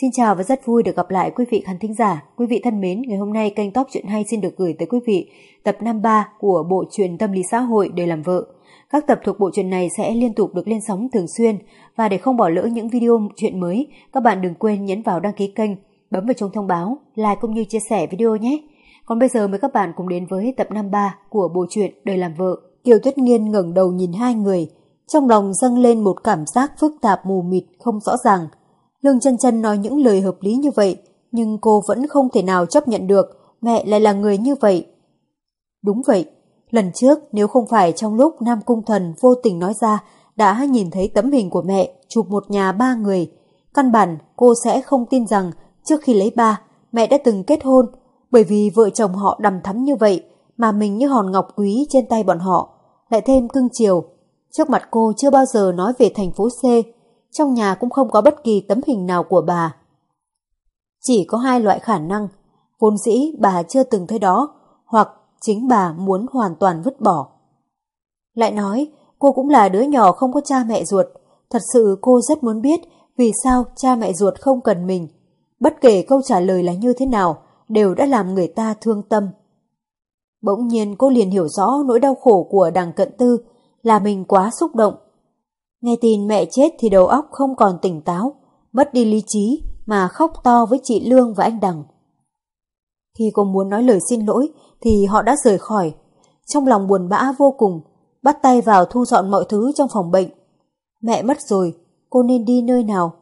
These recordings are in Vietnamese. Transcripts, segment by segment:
Xin chào và rất vui được gặp lại quý vị khán thính giả. Quý vị thân mến, ngày hôm nay kênh Top Chuyện Hay xin được gửi tới quý vị tập 53 của bộ truyện Tâm lý xã hội để làm vợ. Các tập thuộc bộ truyện này sẽ liên tục được lên sóng thường xuyên và để không bỏ lỡ những video chuyện mới, các bạn đừng quên nhấn vào đăng ký kênh, bấm vào chuông thông báo, like cũng như chia sẻ video nhé. Còn bây giờ mời các bạn cùng đến với tập 53 của bộ truyện Đời làm vợ. Kiều Tuyết Nghiên ngẩng đầu nhìn hai người, trong lòng dâng lên một cảm giác phức tạp mù mịt không rõ ràng. Lương chân chân nói những lời hợp lý như vậy, nhưng cô vẫn không thể nào chấp nhận được mẹ lại là người như vậy. Đúng vậy, lần trước nếu không phải trong lúc Nam Cung Thần vô tình nói ra đã nhìn thấy tấm hình của mẹ chụp một nhà ba người, căn bản cô sẽ không tin rằng trước khi lấy ba, mẹ đã từng kết hôn, bởi vì vợ chồng họ đầm thắm như vậy mà mình như hòn ngọc quý trên tay bọn họ, lại thêm cưng chiều. Trước mặt cô chưa bao giờ nói về thành phố C, trong nhà cũng không có bất kỳ tấm hình nào của bà. Chỉ có hai loại khả năng, vốn dĩ bà chưa từng thấy đó, hoặc chính bà muốn hoàn toàn vứt bỏ. Lại nói, cô cũng là đứa nhỏ không có cha mẹ ruột, thật sự cô rất muốn biết vì sao cha mẹ ruột không cần mình. Bất kể câu trả lời là như thế nào, đều đã làm người ta thương tâm. Bỗng nhiên cô liền hiểu rõ nỗi đau khổ của đằng cận tư là mình quá xúc động, Nghe tin mẹ chết thì đầu óc không còn tỉnh táo, mất đi lý trí mà khóc to với chị Lương và anh Đằng. Khi cô muốn nói lời xin lỗi thì họ đã rời khỏi. Trong lòng buồn bã vô cùng, bắt tay vào thu dọn mọi thứ trong phòng bệnh. Mẹ mất rồi, cô nên đi nơi nào?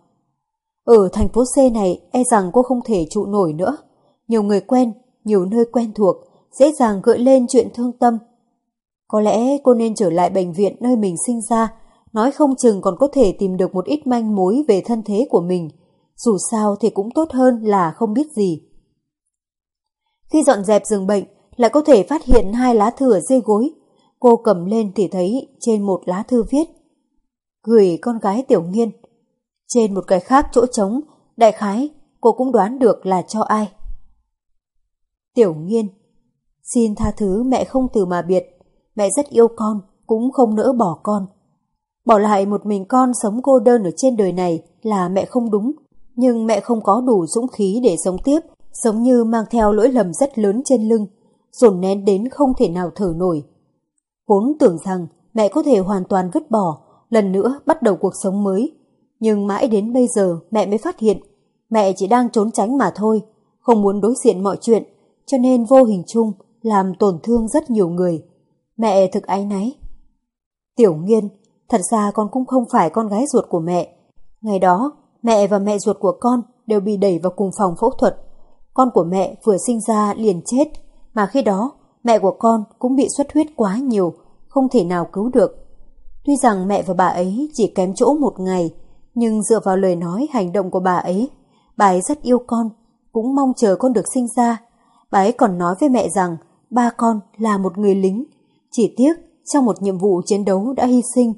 Ở thành phố C này e rằng cô không thể trụ nổi nữa. Nhiều người quen, nhiều nơi quen thuộc, dễ dàng gợi lên chuyện thương tâm. Có lẽ cô nên trở lại bệnh viện nơi mình sinh ra nói không chừng còn có thể tìm được một ít manh mối về thân thế của mình, dù sao thì cũng tốt hơn là không biết gì. Khi dọn dẹp giường bệnh, lại có thể phát hiện hai lá thư ở dây gối. Cô cầm lên thì thấy trên một lá thư viết Gửi con gái tiểu nghiên. Trên một cái khác chỗ trống, đại khái, cô cũng đoán được là cho ai. Tiểu nghiên, xin tha thứ mẹ không từ mà biệt, mẹ rất yêu con, cũng không nỡ bỏ con. Bỏ lại một mình con sống cô đơn ở trên đời này là mẹ không đúng, nhưng mẹ không có đủ dũng khí để sống tiếp, giống như mang theo lỗi lầm rất lớn trên lưng, dồn nén đến không thể nào thở nổi. Vốn tưởng rằng mẹ có thể hoàn toàn vứt bỏ, lần nữa bắt đầu cuộc sống mới. Nhưng mãi đến bây giờ mẹ mới phát hiện, mẹ chỉ đang trốn tránh mà thôi, không muốn đối diện mọi chuyện, cho nên vô hình chung làm tổn thương rất nhiều người. Mẹ thực ái náy. Tiểu nghiên Thật ra con cũng không phải con gái ruột của mẹ. Ngày đó, mẹ và mẹ ruột của con đều bị đẩy vào cùng phòng phẫu thuật. Con của mẹ vừa sinh ra liền chết, mà khi đó mẹ của con cũng bị xuất huyết quá nhiều, không thể nào cứu được. Tuy rằng mẹ và bà ấy chỉ kém chỗ một ngày, nhưng dựa vào lời nói hành động của bà ấy, bà ấy rất yêu con, cũng mong chờ con được sinh ra. Bà ấy còn nói với mẹ rằng ba con là một người lính, chỉ tiếc trong một nhiệm vụ chiến đấu đã hy sinh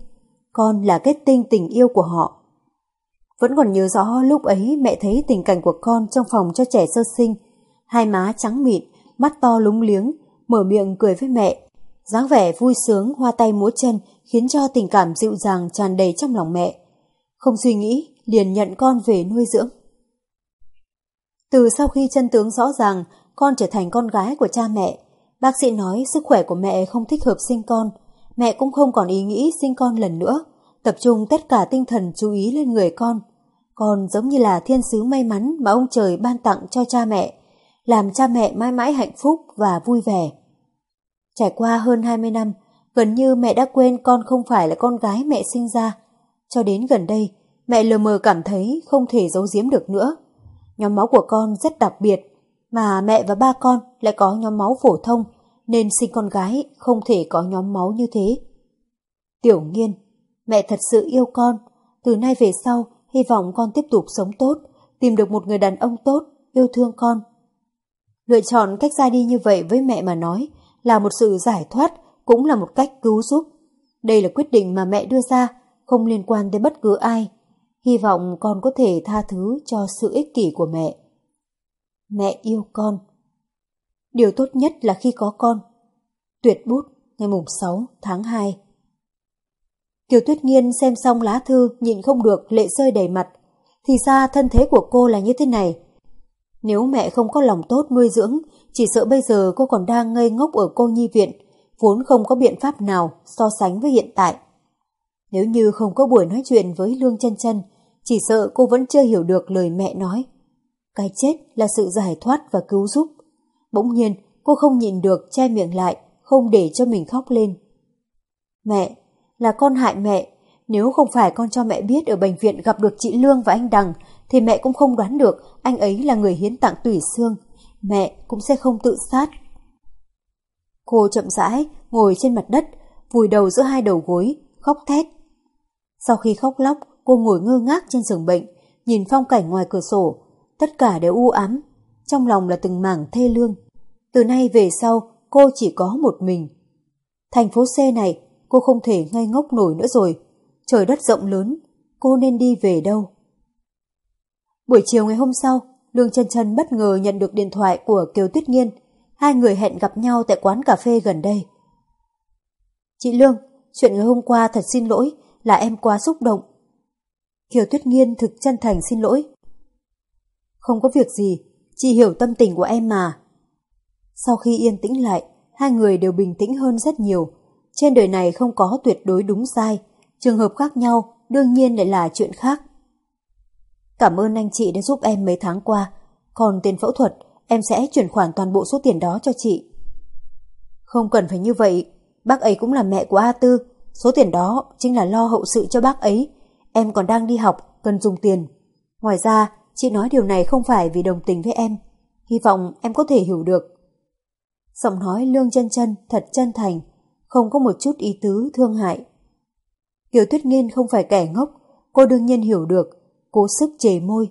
con là kết tinh tình yêu của họ. Vẫn còn nhớ rõ lúc ấy mẹ thấy tình cảnh của con trong phòng cho trẻ sơ sinh, hai má trắng mịn, mắt to lúng liếng, mở miệng cười với mẹ. dáng vẻ vui sướng, hoa tay múa chân khiến cho tình cảm dịu dàng tràn đầy trong lòng mẹ. Không suy nghĩ, liền nhận con về nuôi dưỡng. Từ sau khi chân tướng rõ ràng, con trở thành con gái của cha mẹ. Bác sĩ nói sức khỏe của mẹ không thích hợp sinh con, mẹ cũng không còn ý nghĩ sinh con lần nữa, tập trung tất cả tinh thần chú ý lên người con. Con giống như là thiên sứ may mắn mà ông trời ban tặng cho cha mẹ, làm cha mẹ mãi mãi hạnh phúc và vui vẻ. Trải qua hơn 20 năm, gần như mẹ đã quên con không phải là con gái mẹ sinh ra. Cho đến gần đây, mẹ lờ mờ cảm thấy không thể giấu giếm được nữa. Nhóm máu của con rất đặc biệt, mà mẹ và ba con lại có nhóm máu phổ thông, nên sinh con gái không thể có nhóm máu như thế. Tiểu nghiên, mẹ thật sự yêu con, từ nay về sau hy vọng con tiếp tục sống tốt, tìm được một người đàn ông tốt, yêu thương con. Lựa chọn cách ra đi như vậy với mẹ mà nói là một sự giải thoát, cũng là một cách cứu giúp. Đây là quyết định mà mẹ đưa ra, không liên quan đến bất cứ ai. Hy vọng con có thể tha thứ cho sự ích kỷ của mẹ. Mẹ yêu con. Điều tốt nhất là khi có con. Tuyệt bút ngày mùng 6 tháng 2 Kiều Tuyết Nghiên xem xong lá thư nhịn không được lệ rơi đầy mặt. Thì ra thân thế của cô là như thế này. Nếu mẹ không có lòng tốt nuôi dưỡng, chỉ sợ bây giờ cô còn đang ngây ngốc ở cô nhi viện, vốn không có biện pháp nào so sánh với hiện tại. Nếu như không có buổi nói chuyện với Lương chân chân, chỉ sợ cô vẫn chưa hiểu được lời mẹ nói. Cái chết là sự giải thoát và cứu giúp. Bỗng nhiên, cô không nhìn được che miệng lại, không để cho mình khóc lên. Mẹ, là con hại mẹ. Nếu không phải con cho mẹ biết ở bệnh viện gặp được chị Lương và anh Đằng, thì mẹ cũng không đoán được anh ấy là người hiến tặng tủy xương. Mẹ cũng sẽ không tự sát. Cô chậm rãi, ngồi trên mặt đất, vùi đầu giữa hai đầu gối, khóc thét. Sau khi khóc lóc, cô ngồi ngơ ngác trên giường bệnh, nhìn phong cảnh ngoài cửa sổ. Tất cả đều u ám, trong lòng là từng mảng thê lương. Từ nay về sau, cô chỉ có một mình. Thành phố C này, cô không thể ngây ngốc nổi nữa rồi. Trời đất rộng lớn, cô nên đi về đâu? Buổi chiều ngày hôm sau, Lương Trân Trân bất ngờ nhận được điện thoại của Kiều Tuyết Nghiên. Hai người hẹn gặp nhau tại quán cà phê gần đây. Chị Lương, chuyện ngày hôm qua thật xin lỗi là em quá xúc động. Kiều Tuyết Nghiên thực chân thành xin lỗi. Không có việc gì, chị hiểu tâm tình của em mà. Sau khi yên tĩnh lại, hai người đều bình tĩnh hơn rất nhiều. Trên đời này không có tuyệt đối đúng sai, trường hợp khác nhau đương nhiên lại là chuyện khác. Cảm ơn anh chị đã giúp em mấy tháng qua, còn tiền phẫu thuật em sẽ chuyển khoản toàn bộ số tiền đó cho chị. Không cần phải như vậy, bác ấy cũng là mẹ của A Tư, số tiền đó chính là lo hậu sự cho bác ấy. Em còn đang đi học, cần dùng tiền. Ngoài ra, chị nói điều này không phải vì đồng tình với em. Hy vọng em có thể hiểu được. Giọng nói lương chân chân thật chân thành, không có một chút ý tứ thương hại. Kiều Tuyết Nghiên không phải kẻ ngốc, cô đương nhiên hiểu được, cố sức chề môi.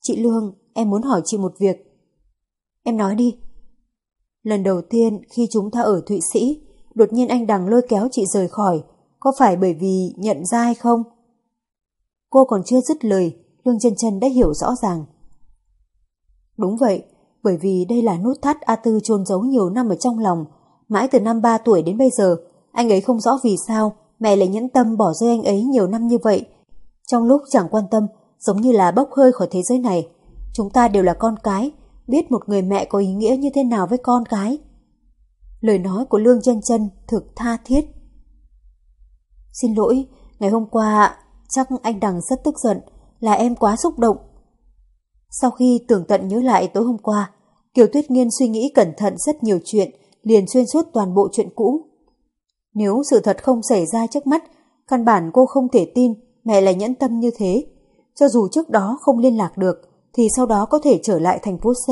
Chị Lương, em muốn hỏi chị một việc. Em nói đi. Lần đầu tiên khi chúng ta ở Thụy Sĩ, đột nhiên anh Đằng lôi kéo chị rời khỏi, có phải bởi vì nhận ra hay không? Cô còn chưa dứt lời, Lương chân chân đã hiểu rõ ràng. Đúng vậy, bởi vì đây là nút thắt A Tư chôn giấu nhiều năm ở trong lòng. Mãi từ năm 3 tuổi đến bây giờ, anh ấy không rõ vì sao mẹ lại nhẫn tâm bỏ rơi anh ấy nhiều năm như vậy. Trong lúc chẳng quan tâm, giống như là bốc hơi khỏi thế giới này. Chúng ta đều là con cái, biết một người mẹ có ý nghĩa như thế nào với con cái. Lời nói của Lương chân chân thực tha thiết. Xin lỗi, ngày hôm qua chắc anh Đằng rất tức giận, là em quá xúc động. Sau khi tưởng tận nhớ lại tối hôm qua, Kiều Tuyết Nghiên suy nghĩ cẩn thận rất nhiều chuyện, liền xuyên suốt toàn bộ chuyện cũ. Nếu sự thật không xảy ra trước mắt, căn bản cô không thể tin mẹ lại nhẫn tâm như thế. Cho dù trước đó không liên lạc được, thì sau đó có thể trở lại thành phố C.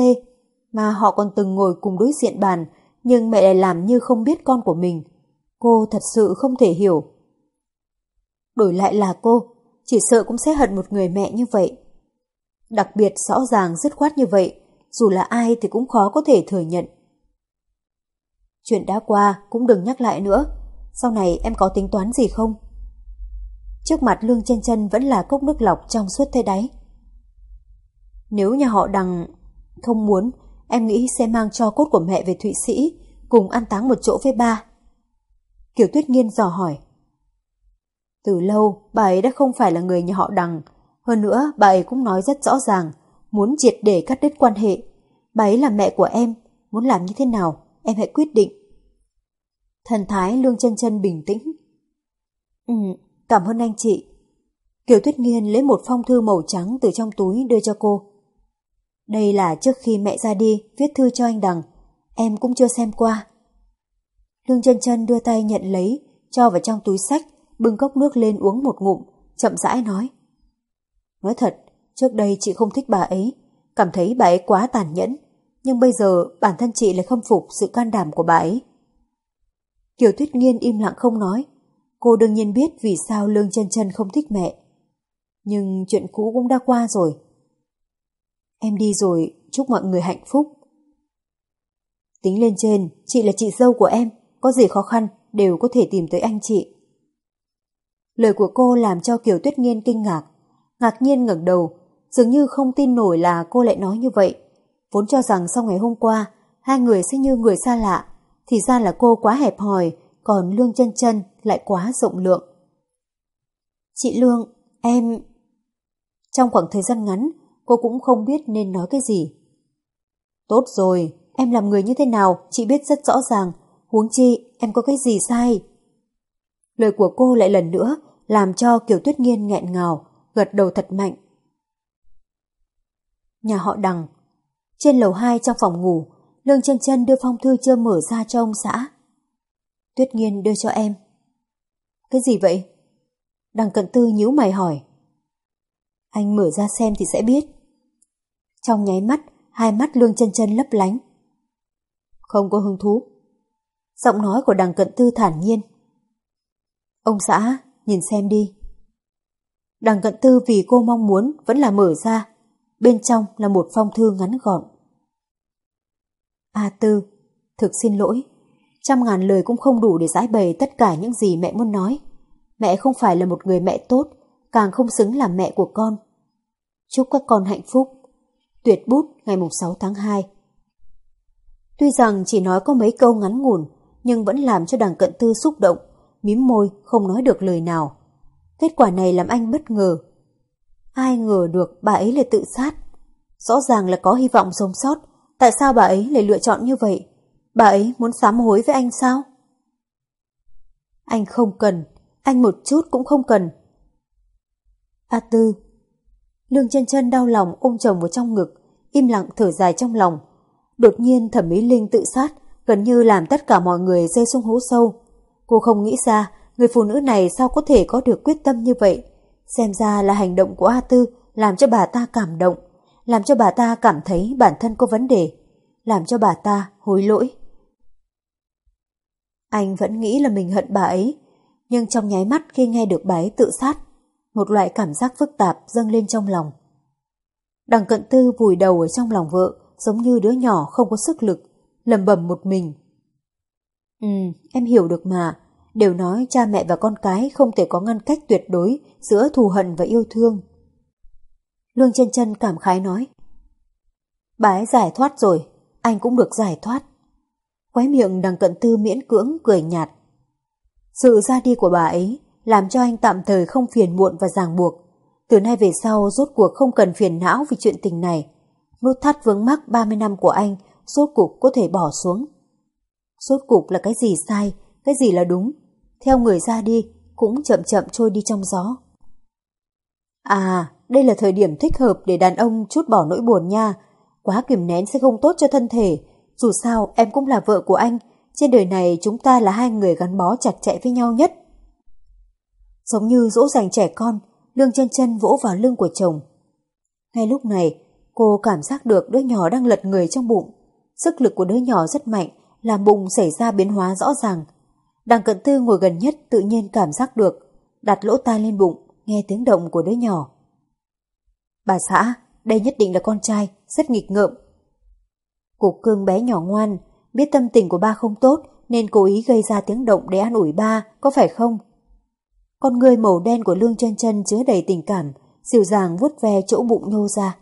Mà họ còn từng ngồi cùng đối diện bàn, nhưng mẹ lại làm như không biết con của mình. Cô thật sự không thể hiểu. Đổi lại là cô, chỉ sợ cũng sẽ hận một người mẹ như vậy. Đặc biệt rõ ràng dứt khoát như vậy, dù là ai thì cũng khó có thể thừa nhận. Chuyện đã qua cũng đừng nhắc lại nữa, sau này em có tính toán gì không? Trước mặt Lương chân chân vẫn là cốc nước lọc trong suốt thế đáy. Nếu nhà họ đằng không muốn, em nghĩ sẽ mang cho cốt của mẹ về Thụy Sĩ, cùng ăn táng một chỗ với ba. Kiều Tuyết Nghiên dò hỏi. Từ lâu, bà ấy đã không phải là người nhà họ đằng. Hơn nữa, bà ấy cũng nói rất rõ ràng, muốn triệt để cắt đứt quan hệ. Bà ấy là mẹ của em, muốn làm như thế nào, em hãy quyết định. Thần thái lương chân chân bình tĩnh. Ừ, cảm ơn anh chị. Kiều Tuyết Nghiên lấy một phong thư màu trắng từ trong túi đưa cho cô. Đây là trước khi mẹ ra đi viết thư cho anh Đằng, em cũng chưa xem qua. Lương chân chân đưa tay nhận lấy, cho vào trong túi sách, bưng cốc nước lên uống một ngụm, chậm rãi nói. Nói thật, trước đây chị không thích bà ấy, cảm thấy bà ấy quá tàn nhẫn, nhưng bây giờ bản thân chị lại khâm phục sự can đảm của bà ấy. Kiều Tuyết Nghiên im lặng không nói, cô đương nhiên biết vì sao Lương chân chân không thích mẹ. Nhưng chuyện cũ cũng đã qua rồi. Em đi rồi, chúc mọi người hạnh phúc. Tính lên trên, chị là chị dâu của em, có gì khó khăn đều có thể tìm tới anh chị. Lời của cô làm cho Kiều Tuyết Nghiên kinh ngạc, ngạc nhiên ngẩng đầu, dường như không tin nổi là cô lại nói như vậy. Vốn cho rằng sau ngày hôm qua, hai người sẽ như người xa lạ, thì ra là cô quá hẹp hòi, còn Lương chân chân lại quá rộng lượng. Chị Lương, em... Trong khoảng thời gian ngắn, cô cũng không biết nên nói cái gì. Tốt rồi, em làm người như thế nào, chị biết rất rõ ràng. Huống chi, em có cái gì sai? Lời của cô lại lần nữa làm cho Kiều Tuyết Nghiên nghẹn ngào, gật đầu thật mạnh. Nhà họ Đằng Trên lầu 2 trong phòng ngủ, Lương chân chân đưa phong thư chưa mở ra cho ông xã. Tuyết Nghiên đưa cho em. Cái gì vậy? Đằng cận tư nhíu mày hỏi. Anh mở ra xem thì sẽ biết. Trong nháy mắt, hai mắt lương chân chân lấp lánh. Không có hứng thú. Giọng nói của đằng cận tư thản nhiên. Ông xã, nhìn xem đi. Đằng cận tư vì cô mong muốn vẫn là mở ra. Bên trong là một phong thư ngắn gọn. A Tư, thực xin lỗi. Trăm ngàn lời cũng không đủ để giải bày tất cả những gì mẹ muốn nói. Mẹ không phải là một người mẹ tốt, càng không xứng làm mẹ của con. Chúc các con hạnh phúc. Tuyệt bút ngày 6 tháng 2 Tuy rằng chỉ nói có mấy câu ngắn ngủn, nhưng vẫn làm cho đằng cận tư xúc động, mím môi không nói được lời nào. Kết quả này làm anh bất ngờ. Ai ngờ được bà ấy lại tự sát. Rõ ràng là có hy vọng sống sót, tại sao bà ấy lại lựa chọn như vậy? Bà ấy muốn sám hối với anh sao? Anh không cần, anh một chút cũng không cần. A Tư Lương chân chân đau lòng ôm chồng vào trong ngực, im lặng thở dài trong lòng. Đột nhiên thẩm mỹ linh tự sát, gần như làm tất cả mọi người rơi xuống hố sâu. Cô không nghĩ ra, người phụ nữ này sao có thể có được quyết tâm như vậy. Xem ra là hành động của A Tư làm cho bà ta cảm động, làm cho bà ta cảm thấy bản thân có vấn đề, làm cho bà ta hối lỗi. Anh vẫn nghĩ là mình hận bà ấy, nhưng trong nháy mắt khi nghe được bà ấy tự sát, một loại cảm giác phức tạp dâng lên trong lòng. Đằng cận tư vùi đầu ở trong lòng vợ, giống như đứa nhỏ không có sức lực, lầm bầm một mình. Ừ, em hiểu được mà, đều nói cha mẹ và con cái không thể có ngăn cách tuyệt đối giữa thù hận và yêu thương. Lương chân chân cảm khái nói. Bà ấy giải thoát rồi, anh cũng được giải thoát. Khóe miệng đằng cận tư miễn cưỡng cười nhạt. Sự ra đi của bà ấy làm cho anh tạm thời không phiền muộn và ràng buộc. Từ nay về sau rốt cuộc không cần phiền não vì chuyện tình này. Nút thắt vướng mắc 30 năm của anh rốt cuộc có thể bỏ xuống. Rốt cuộc là cái gì sai, cái gì là đúng. Theo người ra đi cũng chậm chậm trôi đi trong gió. À, đây là thời điểm thích hợp để đàn ông chút bỏ nỗi buồn nha. Quá kìm nén sẽ không tốt cho thân thể. Dù sao em cũng là vợ của anh. Trên đời này chúng ta là hai người gắn bó chặt chẽ với nhau nhất. Giống như dỗ dành trẻ con, lương chân chân vỗ vào lưng của chồng. Ngay lúc này, cô cảm giác được đứa nhỏ đang lật người trong bụng. Sức lực của đứa nhỏ rất mạnh, làm bụng xảy ra biến hóa rõ ràng. Đằng cận tư ngồi gần nhất tự nhiên cảm giác được, đặt lỗ tai lên bụng, nghe tiếng động của đứa nhỏ. Bà xã, đây nhất định là con trai, rất nghịch ngợm. Cục cưng bé nhỏ ngoan, biết tâm tình của ba không tốt nên cố ý gây ra tiếng động để an ủi ba, có phải không? Con người màu đen của Lương chân chân chứa đầy tình cảm, dịu dàng vuốt ve chỗ bụng nhô ra.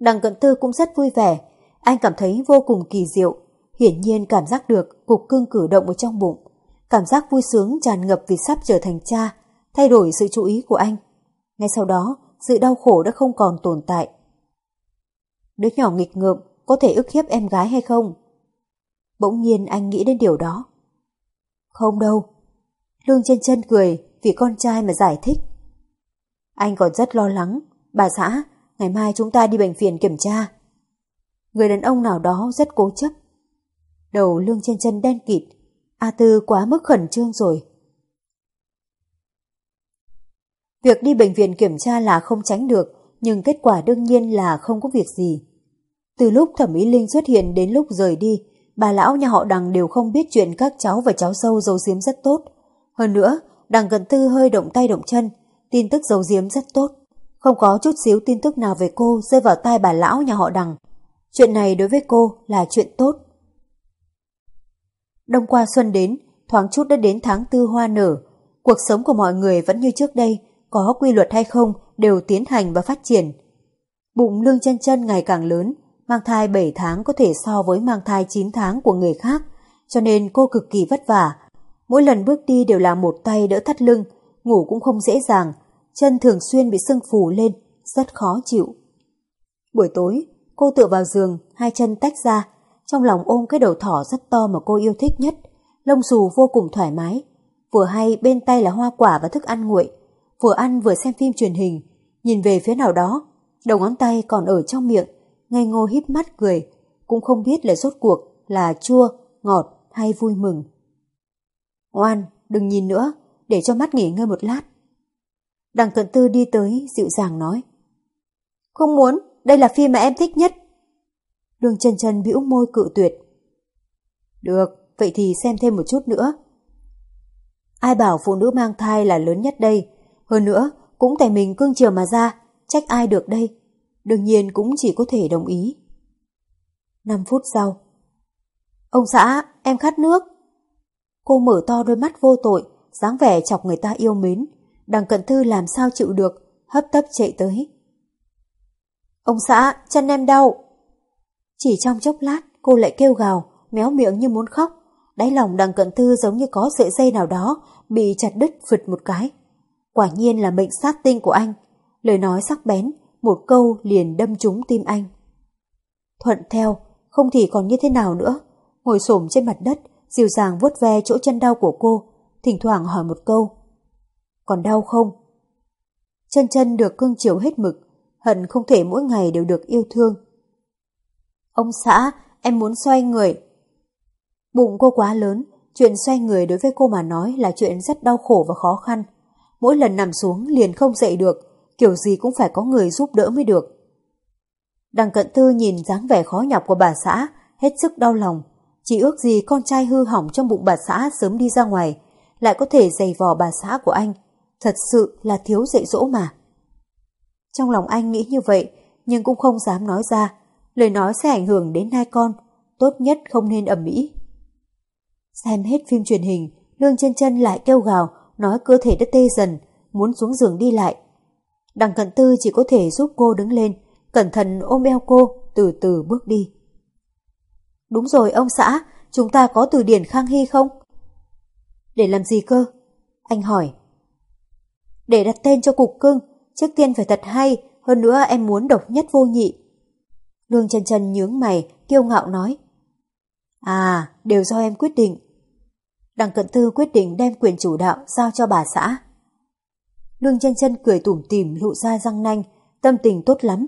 Đằng cận tư cũng rất vui vẻ, anh cảm thấy vô cùng kỳ diệu, hiển nhiên cảm giác được cục cưng cử động ở trong bụng. Cảm giác vui sướng tràn ngập vì sắp trở thành cha, thay đổi sự chú ý của anh. Ngay sau đó, sự đau khổ đã không còn tồn tại. Đứa nhỏ nghịch ngợm có thể ức hiếp em gái hay không? Bỗng nhiên anh nghĩ đến điều đó. Không đâu, Lương chân chân cười vì con trai mà giải thích. Anh còn rất lo lắng. Bà xã, ngày mai chúng ta đi bệnh viện kiểm tra. Người đàn ông nào đó rất cố chấp. Đầu lương trên chân đen kịt. A Tư quá mức khẩn trương rồi. Việc đi bệnh viện kiểm tra là không tránh được, nhưng kết quả đương nhiên là không có việc gì. Từ lúc thẩm ý linh xuất hiện đến lúc rời đi, bà lão nhà họ đằng đều không biết chuyện các cháu và cháu sâu giấu giếm rất tốt. Hơn nữa, đằng gần tư hơi động tay động chân, tin tức giấu giếm rất tốt. Không có chút xíu tin tức nào về cô rơi vào tai bà lão nhà họ đằng. Chuyện này đối với cô là chuyện tốt. Đông qua xuân đến, thoáng chút đã đến tháng tư hoa nở. Cuộc sống của mọi người vẫn như trước đây, có quy luật hay không đều tiến hành và phát triển. Bụng lương chân chân ngày càng lớn, mang thai 7 tháng có thể so với mang thai 9 tháng của người khác, cho nên cô cực kỳ vất vả, Mỗi lần bước đi đều là một tay đỡ thắt lưng, ngủ cũng không dễ dàng, chân thường xuyên bị sưng phù lên, rất khó chịu. Buổi tối, cô tựa vào giường, hai chân tách ra, trong lòng ôm cái đầu thỏ rất to mà cô yêu thích nhất, lông xù vô cùng thoải mái. Vừa hay bên tay là hoa quả và thức ăn nguội, vừa ăn vừa xem phim truyền hình, nhìn về phía nào đó, đầu ngón tay còn ở trong miệng, ngây ngô híp mắt cười, cũng không biết là rốt cuộc là chua, ngọt hay vui mừng. Oan, đừng nhìn nữa, để cho mắt nghỉ ngơi một lát. Đằng cận tư đi tới, dịu dàng nói. Không muốn, đây là phim mà em thích nhất. Đường chân chân bĩu môi cự tuyệt. Được, vậy thì xem thêm một chút nữa. Ai bảo phụ nữ mang thai là lớn nhất đây, hơn nữa cũng tại mình cương chiều mà ra, trách ai được đây. Đương nhiên cũng chỉ có thể đồng ý. 5 phút sau. Ông xã, em khát nước. Cô mở to đôi mắt vô tội, dáng vẻ chọc người ta yêu mến. Đằng cận thư làm sao chịu được, hấp tấp chạy tới. Ông xã, chân em đau. Chỉ trong chốc lát, cô lại kêu gào, méo miệng như muốn khóc. Đáy lòng đằng cận thư giống như có sợi dây nào đó bị chặt đứt phịch một cái. Quả nhiên là mệnh sát tinh của anh. Lời nói sắc bén, một câu liền đâm trúng tim anh. Thuận theo, không thì còn như thế nào nữa. Ngồi xổm trên mặt đất, dịu dàng vuốt ve chỗ chân đau của cô, thỉnh thoảng hỏi một câu. Còn đau không? Chân chân được cương chiều hết mực, hận không thể mỗi ngày đều được yêu thương. Ông xã, em muốn xoay người. Bụng cô quá lớn, chuyện xoay người đối với cô mà nói là chuyện rất đau khổ và khó khăn. Mỗi lần nằm xuống liền không dậy được, kiểu gì cũng phải có người giúp đỡ mới được. Đằng cận tư nhìn dáng vẻ khó nhọc của bà xã, hết sức đau lòng. Chỉ ước gì con trai hư hỏng trong bụng bà xã sớm đi ra ngoài, lại có thể giày vò bà xã của anh. Thật sự là thiếu dạy dỗ mà. Trong lòng anh nghĩ như vậy, nhưng cũng không dám nói ra. Lời nói sẽ ảnh hưởng đến hai con, tốt nhất không nên ẩm mỹ. Xem hết phim truyền hình, Lương chân chân lại kêu gào, nói cơ thể đã tê dần, muốn xuống giường đi lại. Đằng cận tư chỉ có thể giúp cô đứng lên, cẩn thận ôm eo cô, từ từ bước đi. Đúng rồi ông xã, chúng ta có từ điển Khang Hy không? Để làm gì cơ? Anh hỏi. Để đặt tên cho cục cưng, trước tiên phải thật hay, hơn nữa em muốn độc nhất vô nhị. Lương chân chân nhướng mày, kiêu ngạo nói. À, đều do em quyết định. Đằng cận tư quyết định đem quyền chủ đạo giao cho bà xã. Lương chân chân cười tủm tỉm lộ ra răng nanh, tâm tình tốt lắm.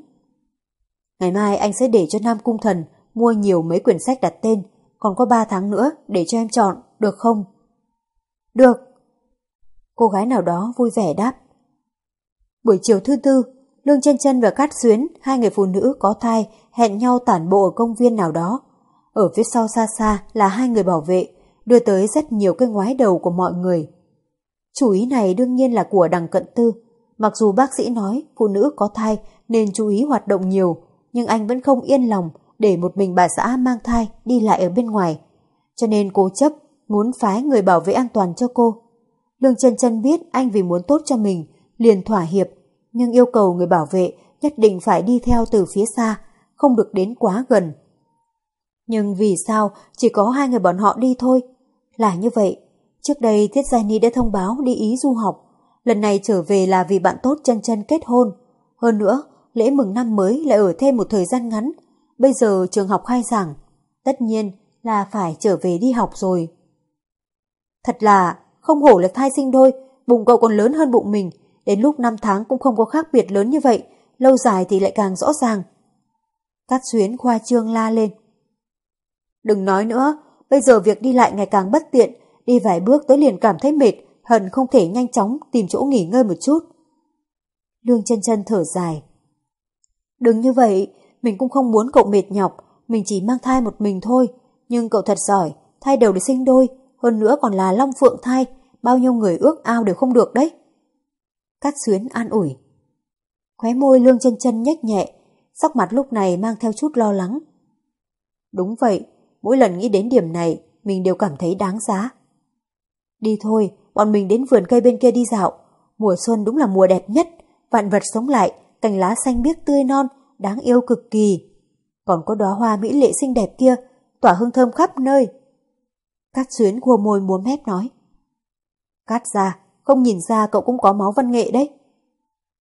Ngày mai anh sẽ để cho Nam Cung Thần mua nhiều mấy quyển sách đặt tên, còn có 3 tháng nữa để cho em chọn, được không? Được. Cô gái nào đó vui vẻ đáp. Buổi chiều thứ tư, Lương chân chân và Cát Xuyến, hai người phụ nữ có thai, hẹn nhau tản bộ ở công viên nào đó. Ở phía sau xa xa là hai người bảo vệ, đưa tới rất nhiều cái ngoái đầu của mọi người. chú ý này đương nhiên là của đằng cận tư. Mặc dù bác sĩ nói phụ nữ có thai nên chú ý hoạt động nhiều, nhưng anh vẫn không yên lòng để một mình bà xã mang thai đi lại ở bên ngoài. Cho nên cố chấp muốn phái người bảo vệ an toàn cho cô. Lương chân chân biết anh vì muốn tốt cho mình, liền thỏa hiệp, nhưng yêu cầu người bảo vệ nhất định phải đi theo từ phía xa, không được đến quá gần. Nhưng vì sao chỉ có hai người bọn họ đi thôi? Là như vậy, trước đây Thiết Gia Ni đã thông báo đi Ý du học, lần này trở về là vì bạn tốt chân chân kết hôn. Hơn nữa, lễ mừng năm mới lại ở thêm một thời gian ngắn, bây giờ trường học khai giảng, tất nhiên là phải trở về đi học rồi. Thật là không hổ là thai sinh đôi, bụng cậu còn lớn hơn bụng mình, đến lúc 5 tháng cũng không có khác biệt lớn như vậy, lâu dài thì lại càng rõ ràng. Cát xuyến khoa trương la lên. Đừng nói nữa, bây giờ việc đi lại ngày càng bất tiện, đi vài bước tới liền cảm thấy mệt, hận không thể nhanh chóng tìm chỗ nghỉ ngơi một chút. Lương chân chân thở dài. Đừng như vậy, mình cũng không muốn cậu mệt nhọc, mình chỉ mang thai một mình thôi, nhưng cậu thật giỏi, thai đều được sinh đôi, hơn nữa còn là long phượng thai, bao nhiêu người ước ao đều không được đấy. Cát xuyến an ủi. Khóe môi lương chân chân nhếch nhẹ, sắc mặt lúc này mang theo chút lo lắng. Đúng vậy, mỗi lần nghĩ đến điểm này, mình đều cảm thấy đáng giá. Đi thôi, bọn mình đến vườn cây bên kia đi dạo. Mùa xuân đúng là mùa đẹp nhất, vạn vật sống lại, cành lá xanh biếc tươi non, đáng yêu cực kỳ. Còn có đóa hoa mỹ lệ xinh đẹp kia, tỏa hương thơm khắp nơi. Cát xuyến khua môi múa mép nói. Cát ra, không nhìn ra cậu cũng có máu văn nghệ đấy.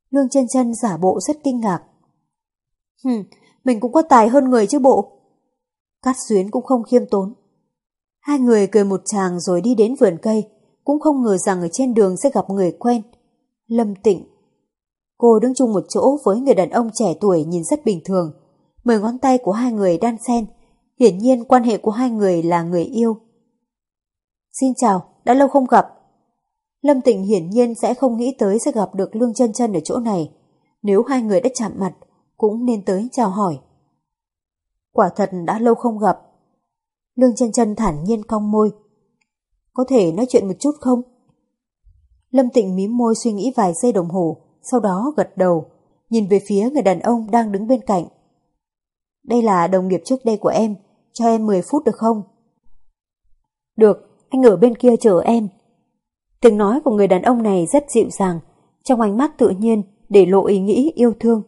Lương chân chân giả bộ rất kinh ngạc. Hừm, mình cũng có tài hơn người chứ bộ. Cát xuyến cũng không khiêm tốn. Hai người cười một chàng rồi đi đến vườn cây, cũng không ngờ rằng ở trên đường sẽ gặp người quen. Lâm Tịnh. Cô đứng chung một chỗ với người đàn ông trẻ tuổi nhìn rất bình thường. Mười ngón tay của hai người đan xen. Hiển nhiên quan hệ của hai người là người yêu. Xin chào, đã lâu không gặp. Lâm Tịnh hiển nhiên sẽ không nghĩ tới sẽ gặp được Lương chân chân ở chỗ này. Nếu hai người đã chạm mặt, cũng nên tới chào hỏi. Quả thật đã lâu không gặp. Lương chân chân thản nhiên cong môi. Có thể nói chuyện một chút không? Lâm Tịnh mím môi suy nghĩ vài giây đồng hồ, sau đó gật đầu, nhìn về phía người đàn ông đang đứng bên cạnh. Đây là đồng nghiệp trước đây của em, cho em 10 phút được không? Được, anh ở bên kia chờ em. Tiếng nói của người đàn ông này rất dịu dàng, trong ánh mắt tự nhiên để lộ ý nghĩ yêu thương.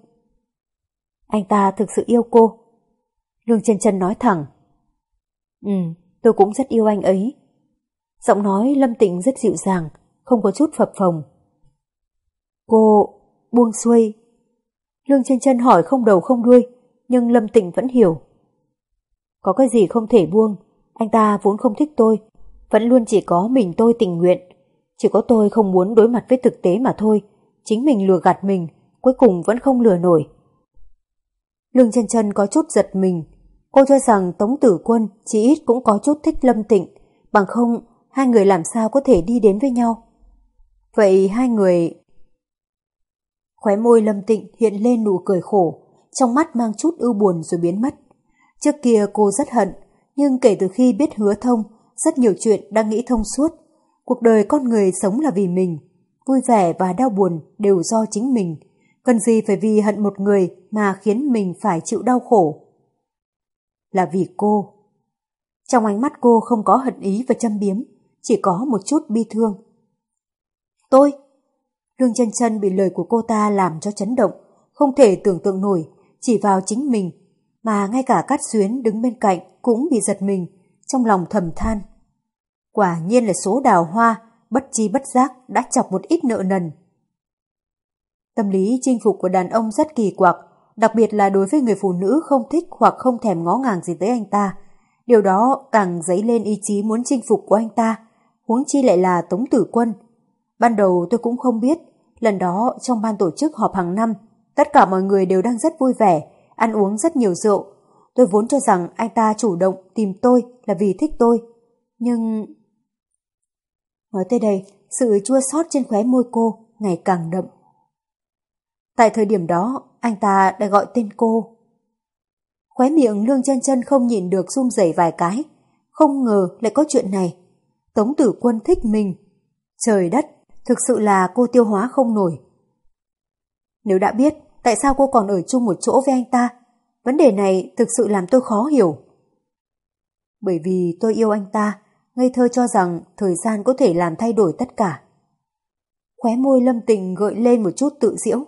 Anh ta thực sự yêu cô. Lương chân chân nói thẳng. Ừ, tôi cũng rất yêu anh ấy. Giọng nói lâm tịnh rất dịu dàng, không có chút phập phồng. Cô buông xuôi. Lương chân chân hỏi không đầu không đuôi, nhưng lâm tịnh vẫn hiểu. Có cái gì không thể buông, anh ta vốn không thích tôi, vẫn luôn chỉ có mình tôi tình nguyện. Chỉ có tôi không muốn đối mặt với thực tế mà thôi, chính mình lừa gạt mình, cuối cùng vẫn không lừa nổi. Lương chân chân có chút giật mình. Cô cho rằng Tống Tử Quân chỉ ít cũng có chút thích Lâm Tịnh, bằng không hai người làm sao có thể đi đến với nhau. Vậy hai người... Khóe môi Lâm Tịnh hiện lên nụ cười khổ, trong mắt mang chút ưu buồn rồi biến mất. Trước kia cô rất hận, nhưng kể từ khi biết hứa thông, rất nhiều chuyện đang nghĩ thông suốt. Cuộc đời con người sống là vì mình, vui vẻ và đau buồn đều do chính mình, Cần gì phải vì hận một người mà khiến mình phải chịu đau khổ? Là vì cô. Trong ánh mắt cô không có hận ý và châm biếm, chỉ có một chút bi thương. Tôi? Lương chân chân bị lời của cô ta làm cho chấn động, không thể tưởng tượng nổi, chỉ vào chính mình, mà ngay cả Cát Xuyến đứng bên cạnh cũng bị giật mình, trong lòng thầm than. Quả nhiên là số đào hoa, bất chi bất giác đã chọc một ít nợ nần. Tâm lý chinh phục của đàn ông rất kỳ quặc, đặc biệt là đối với người phụ nữ không thích hoặc không thèm ngó ngàng gì tới anh ta. Điều đó càng dấy lên ý chí muốn chinh phục của anh ta, huống chi lại là Tống Tử Quân. Ban đầu tôi cũng không biết, lần đó trong ban tổ chức họp hàng năm, tất cả mọi người đều đang rất vui vẻ, ăn uống rất nhiều rượu. Tôi vốn cho rằng anh ta chủ động tìm tôi là vì thích tôi. Nhưng... Nói tới đây, sự chua xót trên khóe môi cô ngày càng đậm. Tại thời điểm đó, anh ta đã gọi tên cô. Khóe miệng lương chân chân không nhìn được run rẩy vài cái. Không ngờ lại có chuyện này. Tống tử quân thích mình. Trời đất, thực sự là cô tiêu hóa không nổi. Nếu đã biết, tại sao cô còn ở chung một chỗ với anh ta? Vấn đề này thực sự làm tôi khó hiểu. Bởi vì tôi yêu anh ta, ngây thơ cho rằng thời gian có thể làm thay đổi tất cả. Khóe môi lâm tình gợi lên một chút tự diễu.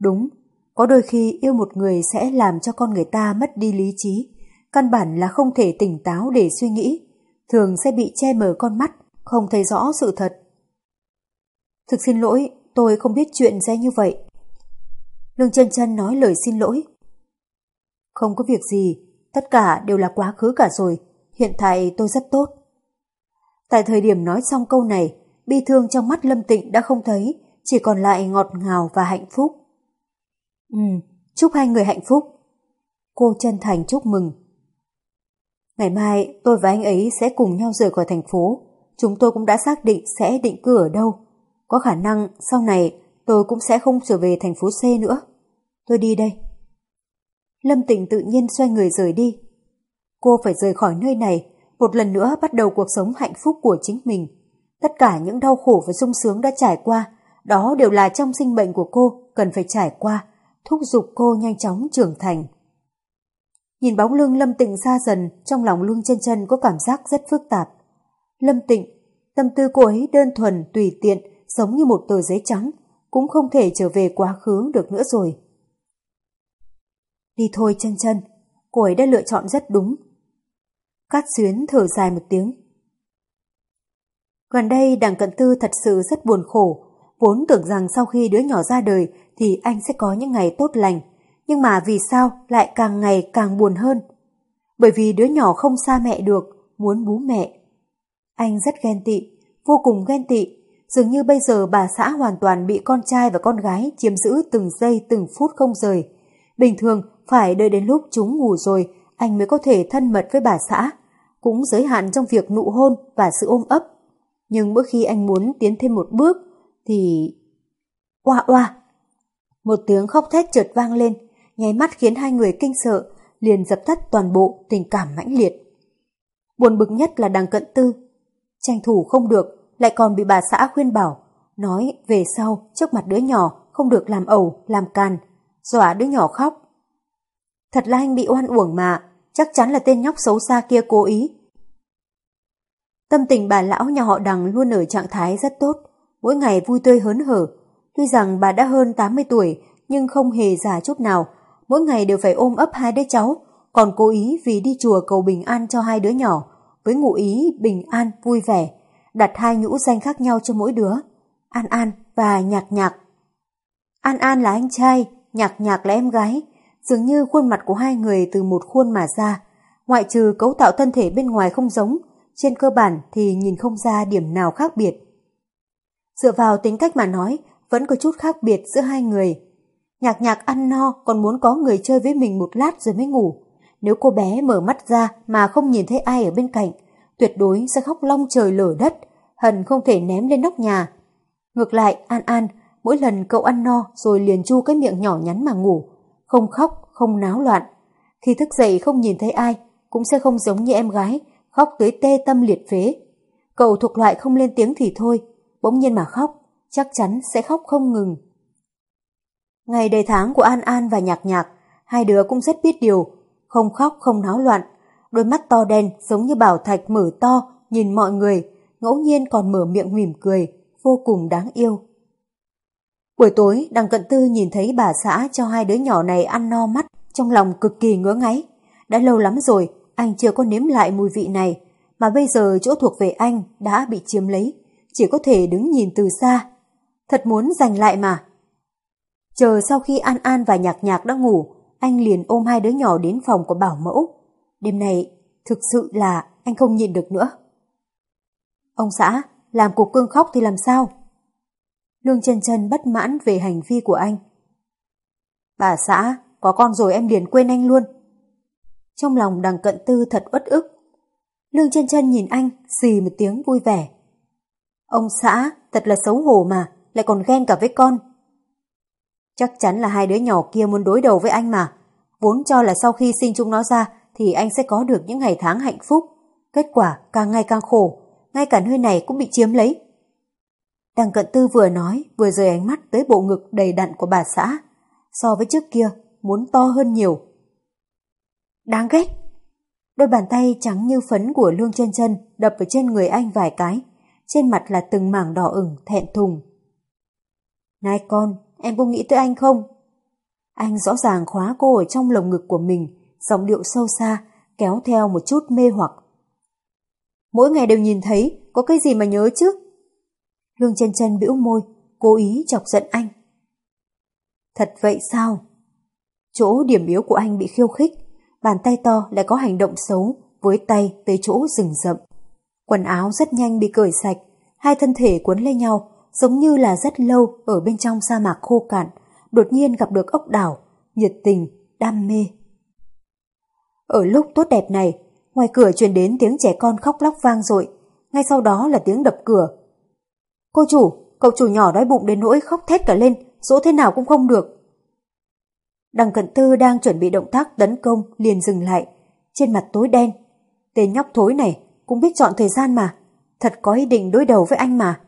Đúng, có đôi khi yêu một người sẽ làm cho con người ta mất đi lý trí, căn bản là không thể tỉnh táo để suy nghĩ, thường sẽ bị che mờ con mắt, không thấy rõ sự thật. Thực xin lỗi, tôi không biết chuyện ra như vậy. Lương chân chân nói lời xin lỗi. Không có việc gì, tất cả đều là quá khứ cả rồi, hiện tại tôi rất tốt. Tại thời điểm nói xong câu này, bi thương trong mắt Lâm Tịnh đã không thấy, chỉ còn lại ngọt ngào và hạnh phúc. Ừ, chúc hai người hạnh phúc. Cô chân thành chúc mừng. Ngày mai tôi và anh ấy sẽ cùng nhau rời khỏi thành phố. Chúng tôi cũng đã xác định sẽ định cư ở đâu. Có khả năng sau này tôi cũng sẽ không trở về thành phố C nữa. Tôi đi đây. Lâm Tịnh tự nhiên xoay người rời đi. Cô phải rời khỏi nơi này, một lần nữa bắt đầu cuộc sống hạnh phúc của chính mình. Tất cả những đau khổ và sung sướng đã trải qua, đó đều là trong sinh bệnh của cô cần phải trải qua thúc giục cô nhanh chóng trưởng thành. Nhìn bóng lưng Lâm Tịnh xa dần, trong lòng lương chân chân có cảm giác rất phức tạp. Lâm Tịnh, tâm tư cô ấy đơn thuần, tùy tiện, giống như một tờ giấy trắng, cũng không thể trở về quá khứ được nữa rồi. Đi thôi chân chân, cô ấy đã lựa chọn rất đúng. Cát xuyến thở dài một tiếng. Gần đây đằng cận tư thật sự rất buồn khổ, vốn tưởng rằng sau khi đứa nhỏ ra đời thì anh sẽ có những ngày tốt lành. Nhưng mà vì sao lại càng ngày càng buồn hơn? Bởi vì đứa nhỏ không xa mẹ được, muốn bú mẹ. Anh rất ghen tị, vô cùng ghen tị. Dường như bây giờ bà xã hoàn toàn bị con trai và con gái chiếm giữ từng giây từng phút không rời. Bình thường phải đợi đến lúc chúng ngủ rồi anh mới có thể thân mật với bà xã, cũng giới hạn trong việc nụ hôn và sự ôm ấp. Nhưng mỗi khi anh muốn tiến thêm một bước thì... Oa oa! Một tiếng khóc thét chợt vang lên, nháy mắt khiến hai người kinh sợ, liền dập tắt toàn bộ tình cảm mãnh liệt. Buồn bực nhất là đằng cận tư. Tranh thủ không được, lại còn bị bà xã khuyên bảo, nói về sau trước mặt đứa nhỏ không được làm ẩu, làm càn, dọa đứa nhỏ khóc. Thật là anh bị oan uổng mà, chắc chắn là tên nhóc xấu xa kia cố ý. Tâm tình bà lão nhà họ đằng luôn ở trạng thái rất tốt, mỗi ngày vui tươi hớn hở. Tuy rằng bà đã hơn 80 tuổi, nhưng không hề già chút nào, mỗi ngày đều phải ôm ấp hai đứa cháu, còn cố ý vì đi chùa cầu bình an cho hai đứa nhỏ, với ngụ ý bình an vui vẻ, đặt hai nhũ danh khác nhau cho mỗi đứa, An An và Nhạc Nhạc. An An là anh trai, Nhạc Nhạc là em gái, dường như khuôn mặt của hai người từ một khuôn mà ra, ngoại trừ cấu tạo thân thể bên ngoài không giống, trên cơ bản thì nhìn không ra điểm nào khác biệt. Dựa vào tính cách mà nói, vẫn có chút khác biệt giữa hai người. Nhạc nhạc ăn no còn muốn có người chơi với mình một lát rồi mới ngủ. Nếu cô bé mở mắt ra mà không nhìn thấy ai ở bên cạnh, tuyệt đối sẽ khóc long trời lở đất, hận không thể ném lên nóc nhà. Ngược lại, An An, mỗi lần cậu ăn no rồi liền chu cái miệng nhỏ nhắn mà ngủ, không khóc, không náo loạn. Khi thức dậy không nhìn thấy ai, cũng sẽ không giống như em gái, khóc tới tê tâm liệt phế. Cậu thuộc loại không lên tiếng thì thôi, bỗng nhiên mà khóc, chắc chắn sẽ khóc không ngừng. Ngày đầy tháng của An An và Nhạc Nhạc, hai đứa cũng rất biết điều, không khóc không náo loạn, đôi mắt to đen giống như bảo thạch mở to nhìn mọi người, ngẫu nhiên còn mở miệng mỉm cười, vô cùng đáng yêu. Buổi tối, đằng cận tư nhìn thấy bà xã cho hai đứa nhỏ này ăn no mắt, trong lòng cực kỳ ngứa ngáy. Đã lâu lắm rồi, anh chưa có nếm lại mùi vị này, mà bây giờ chỗ thuộc về anh đã bị chiếm lấy, chỉ có thể đứng nhìn từ xa. Thật muốn giành lại mà. Chờ sau khi An An và Nhạc Nhạc đã ngủ, anh liền ôm hai đứa nhỏ đến phòng của bảo mẫu. Đêm này, thực sự là anh không nhịn được nữa. Ông xã, làm cục cương khóc thì làm sao? Lương Trần Trần bất mãn về hành vi của anh. Bà xã, có con rồi em liền quên anh luôn. Trong lòng đằng cận tư thật uất ức. Lương Trần Trần nhìn anh, xì một tiếng vui vẻ. Ông xã, thật là xấu hổ mà, lại còn ghen cả với con. Chắc chắn là hai đứa nhỏ kia muốn đối đầu với anh mà. Vốn cho là sau khi sinh chúng nó ra thì anh sẽ có được những ngày tháng hạnh phúc. Kết quả càng ngày càng khổ, ngay cả nơi này cũng bị chiếm lấy. Đằng cận tư vừa nói vừa rời ánh mắt tới bộ ngực đầy đặn của bà xã. So với trước kia, muốn to hơn nhiều. Đáng ghét! Đôi bàn tay trắng như phấn của Lương chân chân đập vào trên người anh vài cái. Trên mặt là từng mảng đỏ ửng thẹn thùng. Này con, em có nghĩ tới anh không? Anh rõ ràng khóa cô ở trong lồng ngực của mình, giọng điệu sâu xa, kéo theo một chút mê hoặc. Mỗi ngày đều nhìn thấy, có cái gì mà nhớ chứ? Lương chân chân bĩu môi, cố ý chọc giận anh. Thật vậy sao? Chỗ điểm yếu của anh bị khiêu khích, bàn tay to lại có hành động xấu, với tay tới chỗ rừng rậm. Quần áo rất nhanh bị cởi sạch, hai thân thể cuốn lấy nhau, giống như là rất lâu ở bên trong sa mạc khô cạn, đột nhiên gặp được ốc đảo, nhiệt tình, đam mê. Ở lúc tốt đẹp này, ngoài cửa truyền đến tiếng trẻ con khóc lóc vang dội, ngay sau đó là tiếng đập cửa, Cô chủ, cậu chủ nhỏ đói bụng đến nỗi khóc thét cả lên, dỗ thế nào cũng không được. Đằng cận tư đang chuẩn bị động tác tấn công liền dừng lại, trên mặt tối đen. Tên nhóc thối này cũng biết chọn thời gian mà, thật có ý định đối đầu với anh mà.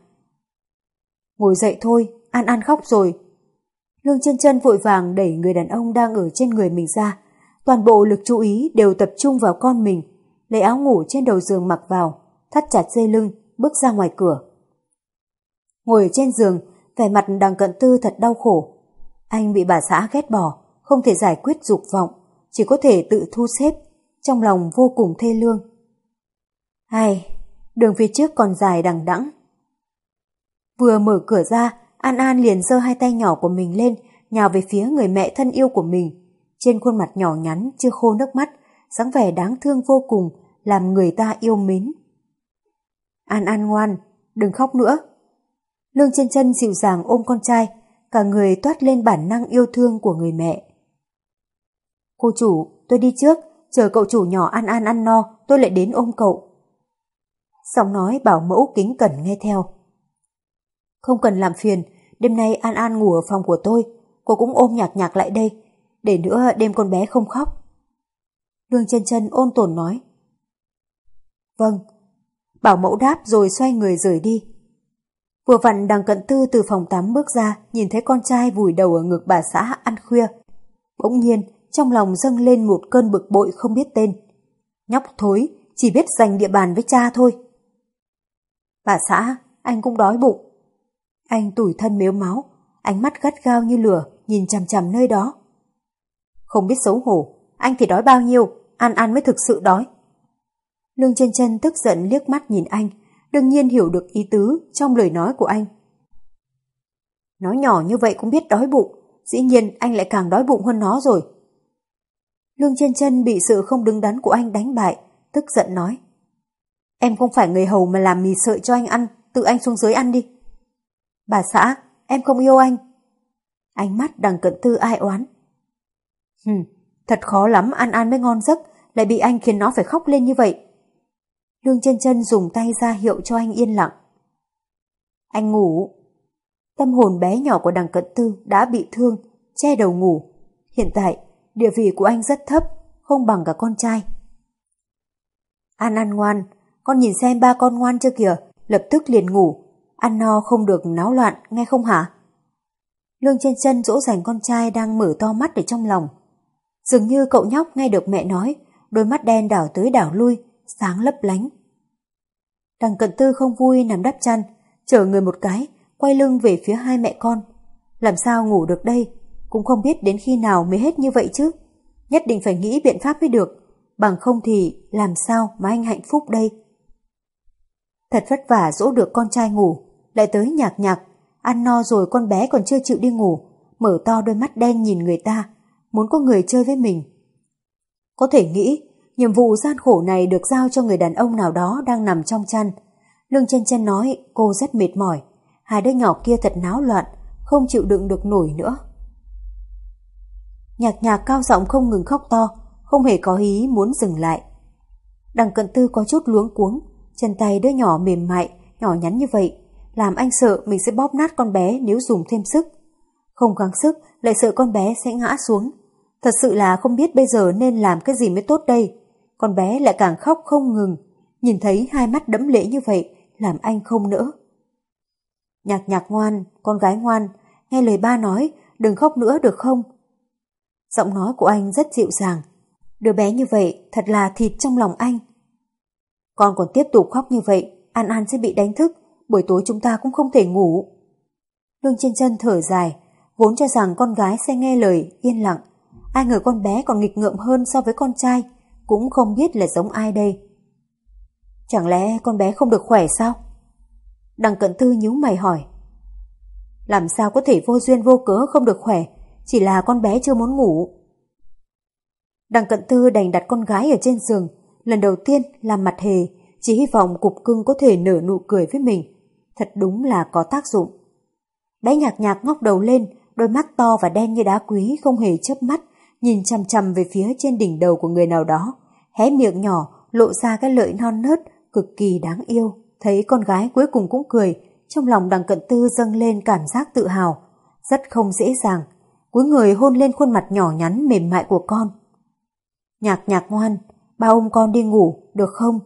Ngồi dậy thôi, An An khóc rồi. Lương chân chân vội vàng đẩy người đàn ông đang ở trên người mình ra. Toàn bộ lực chú ý đều tập trung vào con mình, lấy áo ngủ trên đầu giường mặc vào, thắt chặt dây lưng, bước ra ngoài cửa. Ngồi trên giường, vẻ mặt đằng cận tư thật đau khổ. Anh bị bà xã ghét bỏ, không thể giải quyết dục vọng, chỉ có thể tự thu xếp, trong lòng vô cùng thê lương. Hay, đường phía trước còn dài đằng đẵng. Vừa mở cửa ra, An An liền giơ hai tay nhỏ của mình lên, nhào về phía người mẹ thân yêu của mình. Trên khuôn mặt nhỏ nhắn chưa khô nước mắt, dáng vẻ đáng thương vô cùng, làm người ta yêu mến. An An ngoan, đừng khóc nữa. Lương trên chân dịu dàng ôm con trai, cả người toát lên bản năng yêu thương của người mẹ. Cô chủ, tôi đi trước, chờ cậu chủ nhỏ ăn ăn ăn no, tôi lại đến ôm cậu. Xong nói bảo mẫu kính cẩn nghe theo. Không cần làm phiền, đêm nay An An ngủ ở phòng của tôi, cô cũng ôm nhạc nhạc lại đây, để nữa đêm con bé không khóc. Lương chân chân ôn tồn nói. Vâng, bảo mẫu đáp rồi xoay người rời đi. Vừa vặn đằng cận tư từ phòng tắm bước ra, nhìn thấy con trai vùi đầu ở ngực bà xã ăn khuya. Bỗng nhiên, trong lòng dâng lên một cơn bực bội không biết tên. Nhóc thối, chỉ biết giành địa bàn với cha thôi. Bà xã, anh cũng đói bụng. Anh tủi thân mếu máu, ánh mắt gắt gao như lửa, nhìn chằm chằm nơi đó. Không biết xấu hổ, anh thì đói bao nhiêu, ăn ăn mới thực sự đói. Lương chân chân tức giận liếc mắt nhìn anh, đương nhiên hiểu được ý tứ trong lời nói của anh. Nói nhỏ như vậy cũng biết đói bụng, dĩ nhiên anh lại càng đói bụng hơn nó rồi. Lương chân chân bị sự không đứng đắn của anh đánh bại, tức giận nói. Em không phải người hầu mà làm mì sợi cho anh ăn, tự anh xuống dưới ăn đi. Bà xã, em không yêu anh. Ánh mắt đằng cận tư ai oán. Hừm, thật khó lắm ăn ăn mới ngon giấc, lại bị anh khiến nó phải khóc lên như vậy. Lương chân chân dùng tay ra hiệu cho anh yên lặng. Anh ngủ. Tâm hồn bé nhỏ của đằng cận tư đã bị thương, che đầu ngủ. Hiện tại, địa vị của anh rất thấp, không bằng cả con trai. An ăn ngoan, con nhìn xem ba con ngoan chưa kìa, lập tức liền ngủ. Ăn no không được náo loạn, nghe không hả? Lương chân chân dỗ dành con trai đang mở to mắt để trong lòng. Dường như cậu nhóc nghe được mẹ nói, đôi mắt đen đảo tới đảo lui, sáng lấp lánh. Đằng cận tư không vui nằm đắp chăn, chở người một cái, quay lưng về phía hai mẹ con. Làm sao ngủ được đây, cũng không biết đến khi nào mới hết như vậy chứ. Nhất định phải nghĩ biện pháp mới được, bằng không thì làm sao mà anh hạnh phúc đây. Thật vất vả dỗ được con trai ngủ, lại tới nhạc nhạc, ăn no rồi con bé còn chưa chịu đi ngủ, mở to đôi mắt đen nhìn người ta, muốn có người chơi với mình. Có thể nghĩ Nhiệm vụ gian khổ này được giao cho người đàn ông nào đó đang nằm trong chăn. Lương chân chân nói cô rất mệt mỏi. Hai đứa nhỏ kia thật náo loạn, không chịu đựng được nổi nữa. Nhạc nhạc cao giọng không ngừng khóc to, không hề có ý muốn dừng lại. Đằng cận tư có chút luống cuống, chân tay đứa nhỏ mềm mại, nhỏ nhắn như vậy, làm anh sợ mình sẽ bóp nát con bé nếu dùng thêm sức. Không gắng sức, lại sợ con bé sẽ ngã xuống. Thật sự là không biết bây giờ nên làm cái gì mới tốt đây con bé lại càng khóc không ngừng, nhìn thấy hai mắt đẫm lệ như vậy, làm anh không nỡ. Nhạc nhạc ngoan, con gái ngoan, nghe lời ba nói, đừng khóc nữa được không? Giọng nói của anh rất dịu dàng, đứa bé như vậy thật là thịt trong lòng anh. Con còn tiếp tục khóc như vậy, An An sẽ bị đánh thức, buổi tối chúng ta cũng không thể ngủ. Lương trên chân thở dài, vốn cho rằng con gái sẽ nghe lời, yên lặng. Ai ngờ con bé còn nghịch ngợm hơn so với con trai, cũng không biết là giống ai đây. Chẳng lẽ con bé không được khỏe sao? Đằng cận tư nhíu mày hỏi. Làm sao có thể vô duyên vô cớ không được khỏe, chỉ là con bé chưa muốn ngủ. Đằng cận tư đành đặt con gái ở trên giường, lần đầu tiên làm mặt hề, chỉ hy vọng cục cưng có thể nở nụ cười với mình. Thật đúng là có tác dụng. Bé nhạc nhạc ngóc đầu lên, đôi mắt to và đen như đá quý không hề chớp mắt, nhìn chằm chằm về phía trên đỉnh đầu của người nào đó, hé miệng nhỏ, lộ ra cái lợi non nớt, cực kỳ đáng yêu. Thấy con gái cuối cùng cũng cười, trong lòng đằng cận tư dâng lên cảm giác tự hào, rất không dễ dàng. Cuối người hôn lên khuôn mặt nhỏ nhắn mềm mại của con. Nhạc nhạc ngoan, ba ôm con đi ngủ, được không?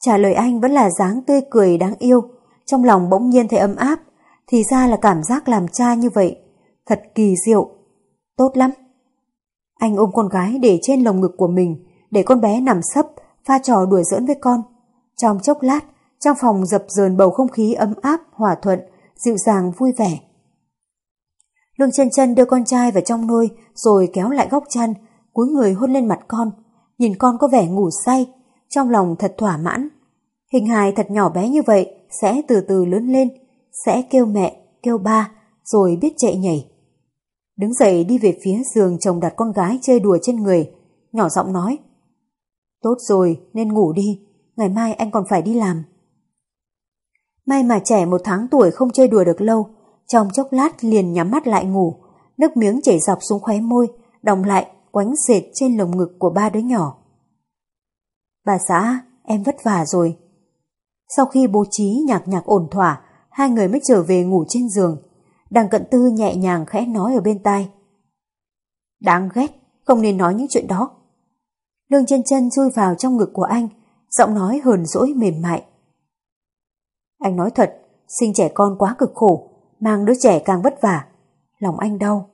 Trả lời anh vẫn là dáng tươi cười đáng yêu, trong lòng bỗng nhiên thấy ấm áp, thì ra là cảm giác làm cha như vậy, thật kỳ diệu, tốt lắm. Anh ôm con gái để trên lồng ngực của mình, để con bé nằm sấp, pha trò đùa giỡn với con. Trong chốc lát, trong phòng dập dờn bầu không khí ấm áp, hòa thuận, dịu dàng vui vẻ. Lương chân chân đưa con trai vào trong nôi rồi kéo lại góc chăn, cúi người hôn lên mặt con, nhìn con có vẻ ngủ say, trong lòng thật thỏa mãn. Hình hài thật nhỏ bé như vậy sẽ từ từ lớn lên, sẽ kêu mẹ, kêu ba, rồi biết chạy nhảy. Đứng dậy đi về phía giường chồng đặt con gái chơi đùa trên người, nhỏ giọng nói. Tốt rồi, nên ngủ đi, ngày mai anh còn phải đi làm. May mà trẻ một tháng tuổi không chơi đùa được lâu, trong chốc lát liền nhắm mắt lại ngủ, nước miếng chảy dọc xuống khóe môi, đọng lại quánh sệt trên lồng ngực của ba đứa nhỏ. Bà xã, em vất vả rồi. Sau khi bố trí nhạc nhạc ổn thỏa, hai người mới trở về ngủ trên giường. Đằng cận tư nhẹ nhàng khẽ nói ở bên tai. Đáng ghét, không nên nói những chuyện đó. Lương chân chân chui vào trong ngực của anh, giọng nói hờn dỗi mềm mại. Anh nói thật, sinh trẻ con quá cực khổ, mang đứa trẻ càng vất vả. Lòng anh đau.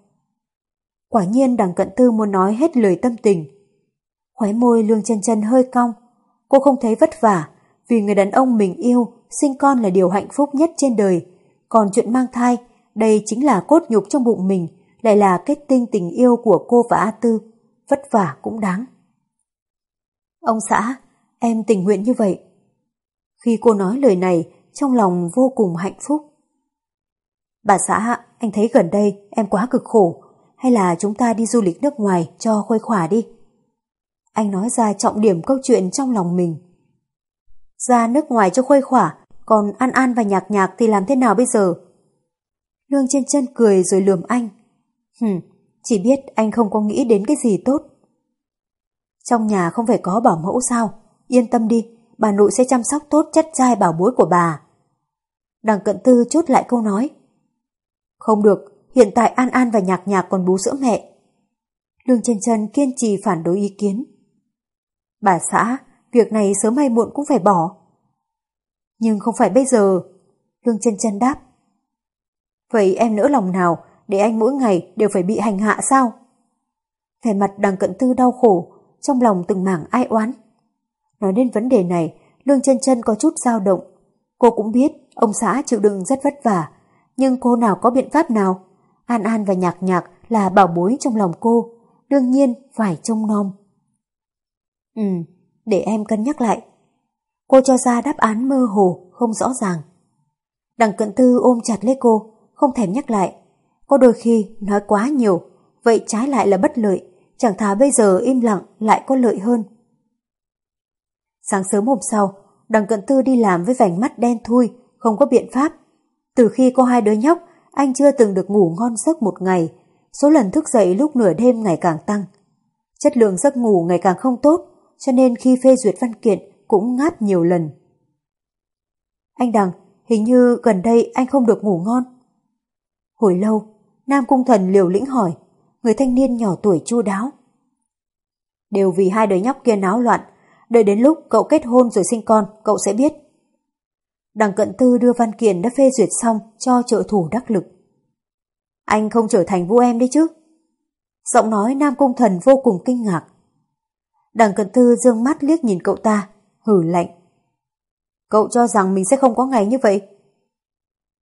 Quả nhiên đằng cận tư muốn nói hết lời tâm tình. Khóe môi lương chân chân hơi cong. Cô không thấy vất vả, vì người đàn ông mình yêu, sinh con là điều hạnh phúc nhất trên đời. Còn chuyện mang thai, đây chính là cốt nhục trong bụng mình, lại là kết tinh tình yêu của cô và A Tư. Vất vả cũng đáng. Ông xã, em tình nguyện như vậy. Khi cô nói lời này, trong lòng vô cùng hạnh phúc. Bà xã, anh thấy gần đây em quá cực khổ, hay là chúng ta đi du lịch nước ngoài cho khuây khỏa đi. Anh nói ra trọng điểm câu chuyện trong lòng mình. Ra nước ngoài cho khuây khỏa, còn An An và Nhạc Nhạc thì làm thế nào bây giờ? Lương trên chân cười rồi lườm anh. Hừm, chỉ biết anh không có nghĩ đến cái gì tốt. Trong nhà không phải có bảo mẫu sao? Yên tâm đi, bà nội sẽ chăm sóc tốt chất trai bảo bối của bà. Đằng cận tư chốt lại câu nói. Không được, hiện tại An An và Nhạc Nhạc còn bú sữa mẹ. Lương chân chân kiên trì phản đối ý kiến. Bà xã, việc này sớm hay muộn cũng phải bỏ. Nhưng không phải bây giờ. Lương chân chân đáp. Vậy em nỡ lòng nào để anh mỗi ngày đều phải bị hành hạ sao? Vẻ mặt đằng cận tư đau khổ, trong lòng từng mảng ai oán. Nói đến vấn đề này, Lương chân chân có chút dao động. Cô cũng biết ông xã chịu đựng rất vất vả, nhưng cô nào có biện pháp nào? An An và Nhạc Nhạc là bảo bối trong lòng cô, đương nhiên phải trông nom. Ừ, để em cân nhắc lại. Cô cho ra đáp án mơ hồ, không rõ ràng. Đằng cận tư ôm chặt lấy cô, không thèm nhắc lại. Có đôi khi nói quá nhiều, vậy trái lại là bất lợi, chẳng thà bây giờ im lặng lại có lợi hơn. Sáng sớm hôm sau, đằng cận tư đi làm với vành mắt đen thui, không có biện pháp. Từ khi có hai đứa nhóc, anh chưa từng được ngủ ngon giấc một ngày, số lần thức dậy lúc nửa đêm ngày càng tăng. Chất lượng giấc ngủ ngày càng không tốt, cho nên khi phê duyệt văn kiện cũng ngáp nhiều lần. Anh Đằng, hình như gần đây anh không được ngủ ngon. Hồi lâu, Nam Cung Thần liều lĩnh hỏi, người thanh niên nhỏ tuổi chu đáo. Đều vì hai đứa nhóc kia náo loạn, đợi đến lúc cậu kết hôn rồi sinh con, cậu sẽ biết. Đằng cận tư đưa văn kiện đã phê duyệt xong cho trợ thủ đắc lực. Anh không trở thành vũ em đấy chứ? Giọng nói Nam Cung Thần vô cùng kinh ngạc. Đằng cận tư dương mắt liếc nhìn cậu ta, hử lạnh. Cậu cho rằng mình sẽ không có ngày như vậy?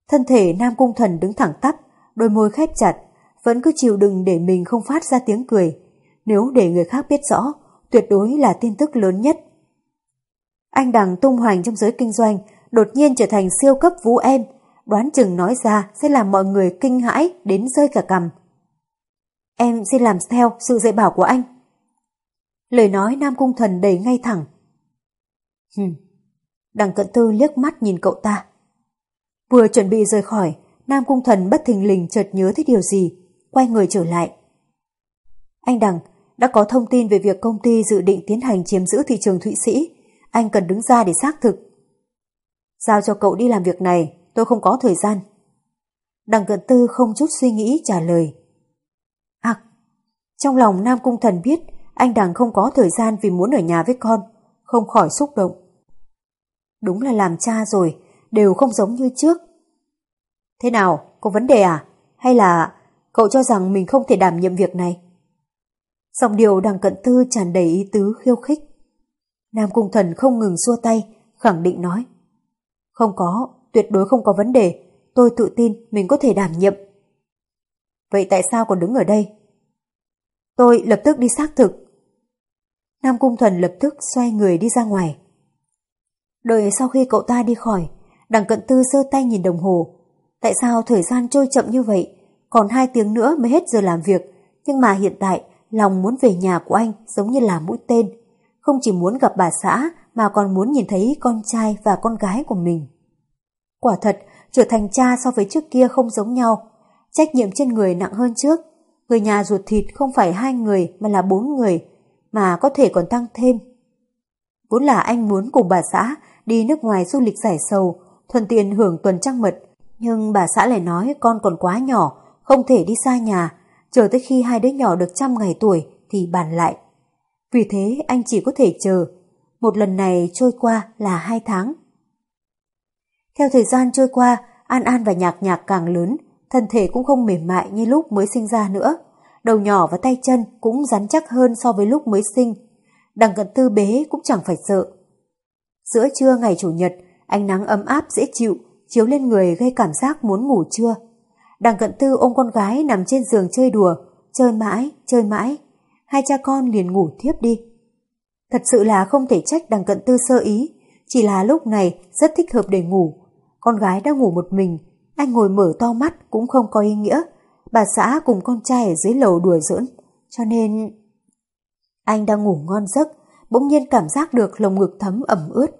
Thân thể Nam Cung Thần đứng thẳng tắp, đôi môi khép chặt, vẫn cứ chịu đựng để mình không phát ra tiếng cười. Nếu để người khác biết rõ, tuyệt đối là tin tức lớn nhất. Anh đằng tung hoành trong giới kinh doanh, đột nhiên trở thành siêu cấp vũ em, đoán chừng nói ra sẽ làm mọi người kinh hãi đến rơi cả cằm. Em xin làm theo sự dạy bảo của anh. Lời nói Nam Cung Thần đầy ngay thẳng. Hừm. Đằng cận tư liếc mắt nhìn cậu ta. Vừa chuẩn bị rời khỏi, Nam Cung Thần bất thình lình chợt nhớ thấy điều gì, quay người trở lại. Anh Đằng, đã có thông tin về việc công ty dự định tiến hành chiếm giữ thị trường Thụy Sĩ. Anh cần đứng ra để xác thực. Giao cho cậu đi làm việc này, tôi không có thời gian. Đằng cận tư không chút suy nghĩ trả lời. À, trong lòng Nam Cung Thần biết anh Đằng không có thời gian vì muốn ở nhà với con, không khỏi xúc động. Đúng là làm cha rồi, đều không giống như trước. Thế nào, có vấn đề à? Hay là cậu cho rằng mình không thể đảm nhiệm việc này? Giọng điều đằng cận tư tràn đầy ý tứ khiêu khích. Nam Cung Thần không ngừng xua tay, khẳng định nói. Không có, tuyệt đối không có vấn đề, tôi tự tin mình có thể đảm nhiệm. Vậy tại sao còn đứng ở đây? Tôi lập tức đi xác thực. Nam Cung Thần lập tức xoay người đi ra ngoài. Đợi sau khi cậu ta đi khỏi, đằng cận tư giơ tay nhìn đồng hồ. Tại sao thời gian trôi chậm như vậy? Còn hai tiếng nữa mới hết giờ làm việc, nhưng mà hiện tại lòng muốn về nhà của anh giống như là mũi tên. Không chỉ muốn gặp bà xã mà còn muốn nhìn thấy con trai và con gái của mình. Quả thật, trở thành cha so với trước kia không giống nhau. Trách nhiệm trên người nặng hơn trước. Người nhà ruột thịt không phải hai người mà là bốn người, mà có thể còn tăng thêm. Vốn là anh muốn cùng bà xã đi nước ngoài du lịch giải sầu, thuận tiện hưởng tuần trăng mật. Nhưng bà xã lại nói con còn quá nhỏ, không thể đi xa nhà, chờ tới khi hai đứa nhỏ được trăm ngày tuổi thì bàn lại. Vì thế anh chỉ có thể chờ. Một lần này trôi qua là hai tháng. Theo thời gian trôi qua, An An và Nhạc Nhạc càng lớn, thân thể cũng không mềm mại như lúc mới sinh ra nữa. Đầu nhỏ và tay chân cũng rắn chắc hơn so với lúc mới sinh. Đằng cận tư bế cũng chẳng phải sợ. Giữa trưa ngày Chủ nhật, ánh nắng ấm áp dễ chịu, chiếu lên người gây cảm giác muốn ngủ trưa. Đằng cận tư ôm con gái nằm trên giường chơi đùa, chơi mãi, chơi mãi. Hai cha con liền ngủ thiếp đi. Thật sự là không thể trách đằng cận tư sơ ý, chỉ là lúc này rất thích hợp để ngủ. Con gái đang ngủ một mình, anh ngồi mở to mắt cũng không có ý nghĩa. Bà xã cùng con trai ở dưới lầu đùa giỡn, cho nên... Anh đang ngủ ngon giấc, bỗng nhiên cảm giác được lồng ngực thấm ẩm ướt.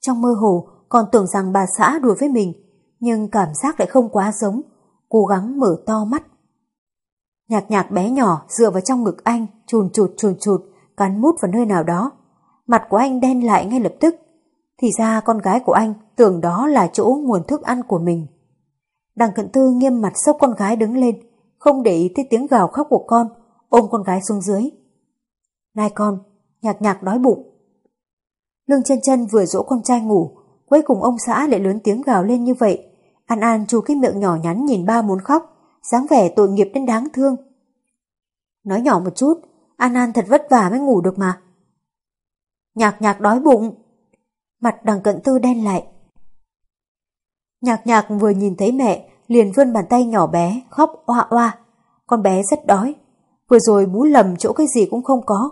Trong mơ hồ còn tưởng rằng bà xã đùa với mình, nhưng cảm giác lại không quá giống, cố gắng mở to mắt. Nhạc nhạc bé nhỏ dựa vào trong ngực anh, chùn chụt chùn chụt, cắn mút vào nơi nào đó. Mặt của anh đen lại ngay lập tức. Thì ra con gái của anh tưởng đó là chỗ nguồn thức ăn của mình. Đằng cận tư nghiêm mặt sốc con gái đứng lên, không để ý tới tiếng gào khóc của con, ôm con gái xuống dưới. Này con, nhạc nhạc đói bụng. Lương chân chân vừa dỗ con trai ngủ, cuối cùng ông xã lại lớn tiếng gào lên như vậy. An An chu cái miệng nhỏ nhắn nhìn ba muốn khóc, dáng vẻ tội nghiệp đến đáng thương. Nói nhỏ một chút, An An thật vất vả mới ngủ được mà. Nhạc nhạc đói bụng. Mặt đằng cận tư đen lại. Nhạc nhạc vừa nhìn thấy mẹ, liền vươn bàn tay nhỏ bé, khóc oa oa. Con bé rất đói. Vừa rồi bú lầm chỗ cái gì cũng không có.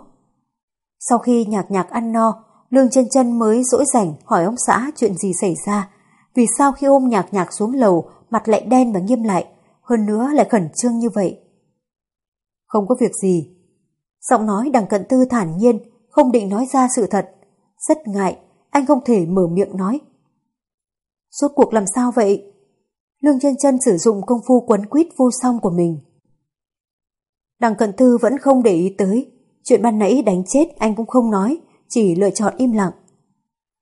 Sau khi nhạc nhạc ăn no, Lương chân chân mới dỗi rảnh hỏi ông xã chuyện gì xảy ra. Vì sao khi ôm nhạc nhạc xuống lầu, mặt lại đen và nghiêm lại, hơn nữa lại khẩn trương như vậy. Không có việc gì. Giọng nói đằng cận tư thản nhiên, không định nói ra sự thật. Rất ngại, anh không thể mở miệng nói. Suốt cuộc làm sao vậy? Lương chân chân sử dụng công phu quấn quýt vô song của mình. Đằng cận tư vẫn không để ý tới. Chuyện ban nãy đánh chết anh cũng không nói, chỉ lựa chọn im lặng.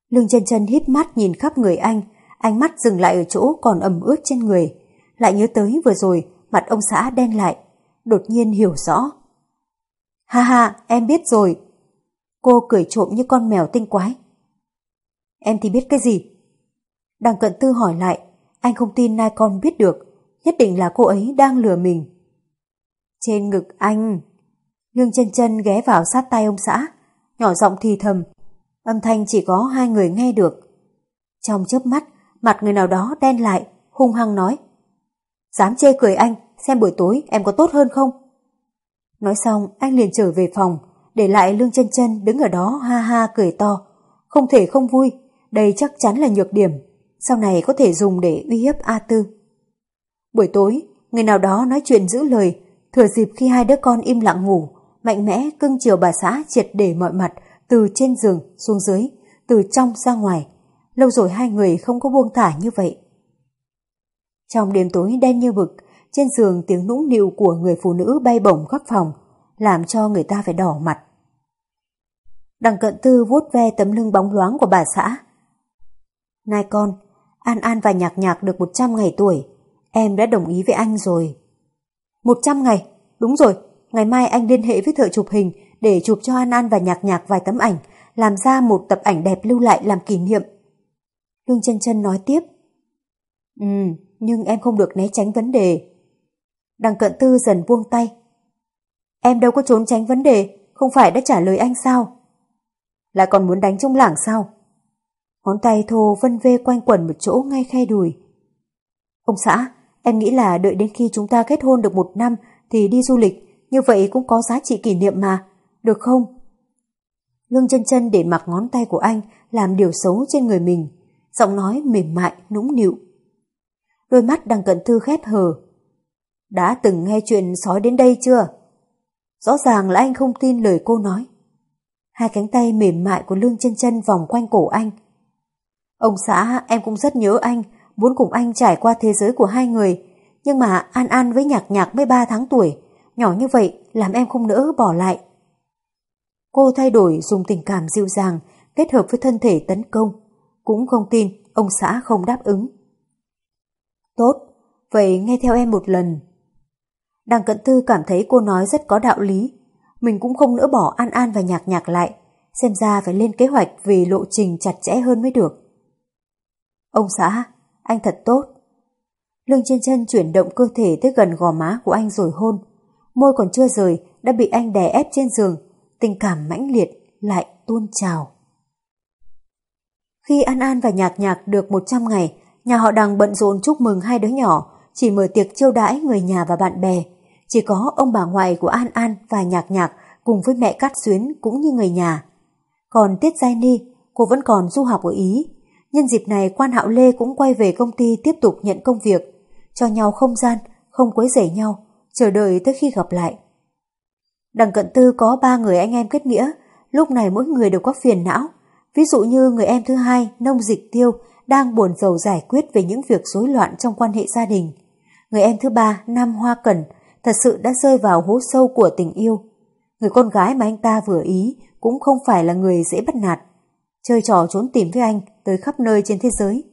Lương chân chân hít mắt nhìn khắp người anh, ánh mắt dừng lại ở chỗ còn ẩm ướt trên người. Lại nhớ tới vừa rồi, mặt ông xã đen lại, đột nhiên hiểu rõ. Ha ha, em biết rồi. Cô cười trộm như con mèo tinh quái. Em thì biết cái gì? Đằng cận tư hỏi lại, anh không tin nai con biết được, nhất định là cô ấy đang lừa mình. Trên ngực anh, Lương chân chân ghé vào sát tay ông xã, nhỏ giọng thì thầm, âm thanh chỉ có hai người nghe được. Trong chớp mắt, mặt người nào đó đen lại, hung hăng nói. Dám chê cười anh, xem buổi tối em có tốt hơn không? Nói xong, anh liền trở về phòng, để lại lương chân chân đứng ở đó ha ha cười to. Không thể không vui, đây chắc chắn là nhược điểm, sau này có thể dùng để uy hiếp A Tư. Buổi tối, người nào đó nói chuyện giữ lời, thừa dịp khi hai đứa con im lặng ngủ, mạnh mẽ cưng chiều bà xã triệt để mọi mặt, từ trên giường xuống dưới, từ trong ra ngoài. Lâu rồi hai người không có buông thả như vậy. Trong đêm tối đen như vực, trên giường tiếng nũng nịu của người phụ nữ bay bổng khắp phòng, làm cho người ta phải đỏ mặt. Đằng cận tư vuốt ve tấm lưng bóng loáng của bà xã. Này con, An An và Nhạc Nhạc được 100 ngày tuổi, em đã đồng ý với anh rồi. 100 ngày, đúng rồi, Ngày mai anh liên hệ với thợ chụp hình để chụp cho An An và Nhạc Nhạc vài tấm ảnh, làm ra một tập ảnh đẹp lưu lại làm kỷ niệm. Lương chân chân nói tiếp. Ừ, nhưng em không được né tránh vấn đề. Đằng cận tư dần buông tay. Em đâu có trốn tránh vấn đề, không phải đã trả lời anh sao? Lại còn muốn đánh trong lảng sao? Ngón tay thô vân vê quanh quẩn một chỗ ngay khe đùi. Ông xã, em nghĩ là đợi đến khi chúng ta kết hôn được một năm thì đi du lịch như vậy cũng có giá trị kỷ niệm mà, được không? Lương chân chân để mặc ngón tay của anh làm điều xấu trên người mình, giọng nói mềm mại, nũng nịu. đôi mắt đang cận thư khép hờ. Đã từng nghe chuyện sói đến đây chưa? Rõ ràng là anh không tin lời cô nói. Hai cánh tay mềm mại của Lương chân chân vòng quanh cổ anh. Ông xã, em cũng rất nhớ anh, muốn cùng anh trải qua thế giới của hai người. Nhưng mà An An với Nhạc Nhạc mới ba tháng tuổi, nhỏ như vậy làm em không nỡ bỏ lại. Cô thay đổi dùng tình cảm dịu dàng kết hợp với thân thể tấn công. Cũng không tin ông xã không đáp ứng. Tốt, vậy nghe theo em một lần. Đằng cận tư cảm thấy cô nói rất có đạo lý. Mình cũng không nỡ bỏ An An và Nhạc Nhạc lại. Xem ra phải lên kế hoạch vì lộ trình chặt chẽ hơn mới được. Ông xã, anh thật tốt. Lương trên chân chuyển động cơ thể tới gần gò má của anh rồi hôn. Môi còn chưa rời đã bị anh đè ép trên giường. Tình cảm mãnh liệt lại tuôn trào. Khi An An và Nhạc Nhạc được 100 ngày, nhà họ đằng bận rộn chúc mừng hai đứa nhỏ, chỉ mở tiệc chiêu đãi người nhà và bạn bè. Chỉ có ông bà ngoại của An An và Nhạc Nhạc cùng với mẹ Cát Xuyến cũng như người nhà. Còn Tiết Giai Ni, cô vẫn còn du học ở Ý. Nhân dịp này quan hạo Lê cũng quay về công ty tiếp tục nhận công việc, cho nhau không gian, không quấy rầy nhau, chờ đợi tới khi gặp lại. Đằng cận tư có ba người anh em kết nghĩa, lúc này mỗi người đều có phiền não. Ví dụ như người em thứ hai, nông dịch tiêu, đang buồn rầu giải quyết về những việc rối loạn trong quan hệ gia đình. Người em thứ ba, Nam Hoa Cẩn, thật sự đã rơi vào hố sâu của tình yêu. Người con gái mà anh ta vừa ý cũng không phải là người dễ bắt nạt. Chơi trò trốn tìm với anh tới khắp nơi trên thế giới.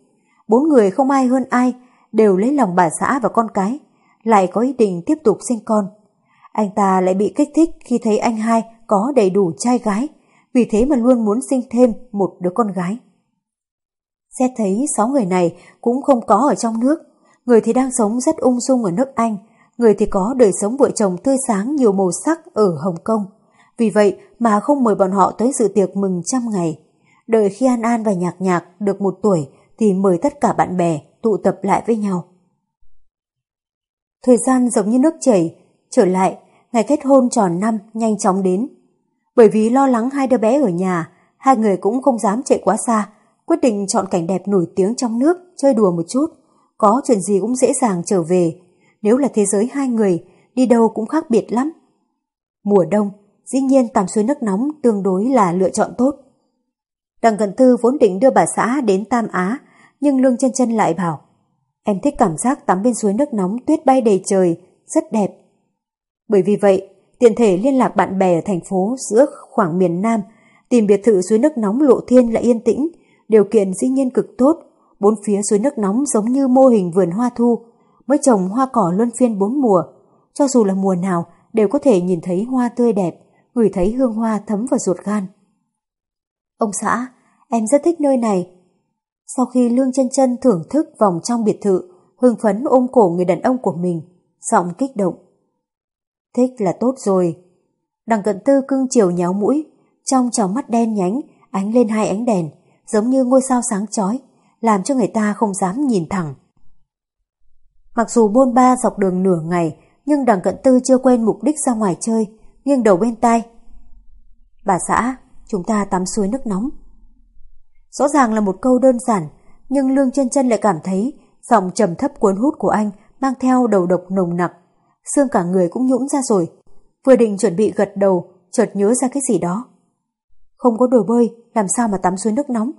Bốn người không ai hơn ai, đều lấy lòng bà xã và con cái, lại có ý định tiếp tục sinh con. Anh ta lại bị kích thích khi thấy anh hai có đầy đủ trai gái, vì thế mà luôn muốn sinh thêm một đứa con gái. Xét thấy sáu người này cũng không có ở trong nước, người thì đang sống rất ung dung ở nước Anh, người thì có đời sống vợ chồng tươi sáng nhiều màu sắc ở Hồng Kông. Vì vậy mà không mời bọn họ tới dự tiệc mừng trăm ngày. Đợi khi An An và Nhạc Nhạc được một tuổi thì mời tất cả bạn bè tụ tập lại với nhau. Thời gian giống như nước chảy, trở lại, ngày kết hôn tròn năm nhanh chóng đến. Bởi vì lo lắng hai đứa bé ở nhà, hai người cũng không dám chạy quá xa, quyết định chọn cảnh đẹp nổi tiếng trong nước, chơi đùa một chút. Có chuyện gì cũng dễ dàng trở về. Nếu là thế giới hai người, đi đâu cũng khác biệt lắm. Mùa đông, dĩ nhiên tắm suối nước nóng tương đối là lựa chọn tốt. Đằng Cận Tư vốn định đưa bà xã đến Tam Á, nhưng Lương chân chân lại bảo Em thích cảm giác tắm bên suối nước nóng tuyết bay đầy trời, rất đẹp. Bởi vì vậy, tiện thể liên lạc bạn bè ở thành phố giữa khoảng miền Nam, tìm biệt thự suối nước nóng lộ thiên lại yên tĩnh, điều kiện dĩ nhiên cực tốt, bốn phía suối nước nóng giống như mô hình vườn hoa thu, mới trồng hoa cỏ luân phiên bốn mùa, cho dù là mùa nào đều có thể nhìn thấy hoa tươi đẹp, ngửi thấy hương hoa thấm vào ruột gan. Ông xã, em rất thích nơi này. Sau khi Lương chân chân thưởng thức vòng trong biệt thự, hưng phấn ôm cổ người đàn ông của mình, giọng kích động. Thích là tốt rồi. Đằng cận tư cưng chiều nhéo mũi, trong tròng mắt đen nhánh, ánh lên hai ánh đèn, giống như ngôi sao sáng chói, làm cho người ta không dám nhìn thẳng. Mặc dù bôn ba dọc đường nửa ngày, nhưng đằng cận tư chưa quên mục đích ra ngoài chơi, nghiêng đầu bên tai. Bà xã, chúng ta tắm suối nước nóng. Rõ ràng là một câu đơn giản, nhưng Lương chân chân lại cảm thấy giọng trầm thấp cuốn hút của anh mang theo đầu độc nồng nặc. Xương cả người cũng nhũn ra rồi. Vừa định chuẩn bị gật đầu, chợt nhớ ra cái gì đó. Không có đồ bơi, làm sao mà tắm suối nước nóng?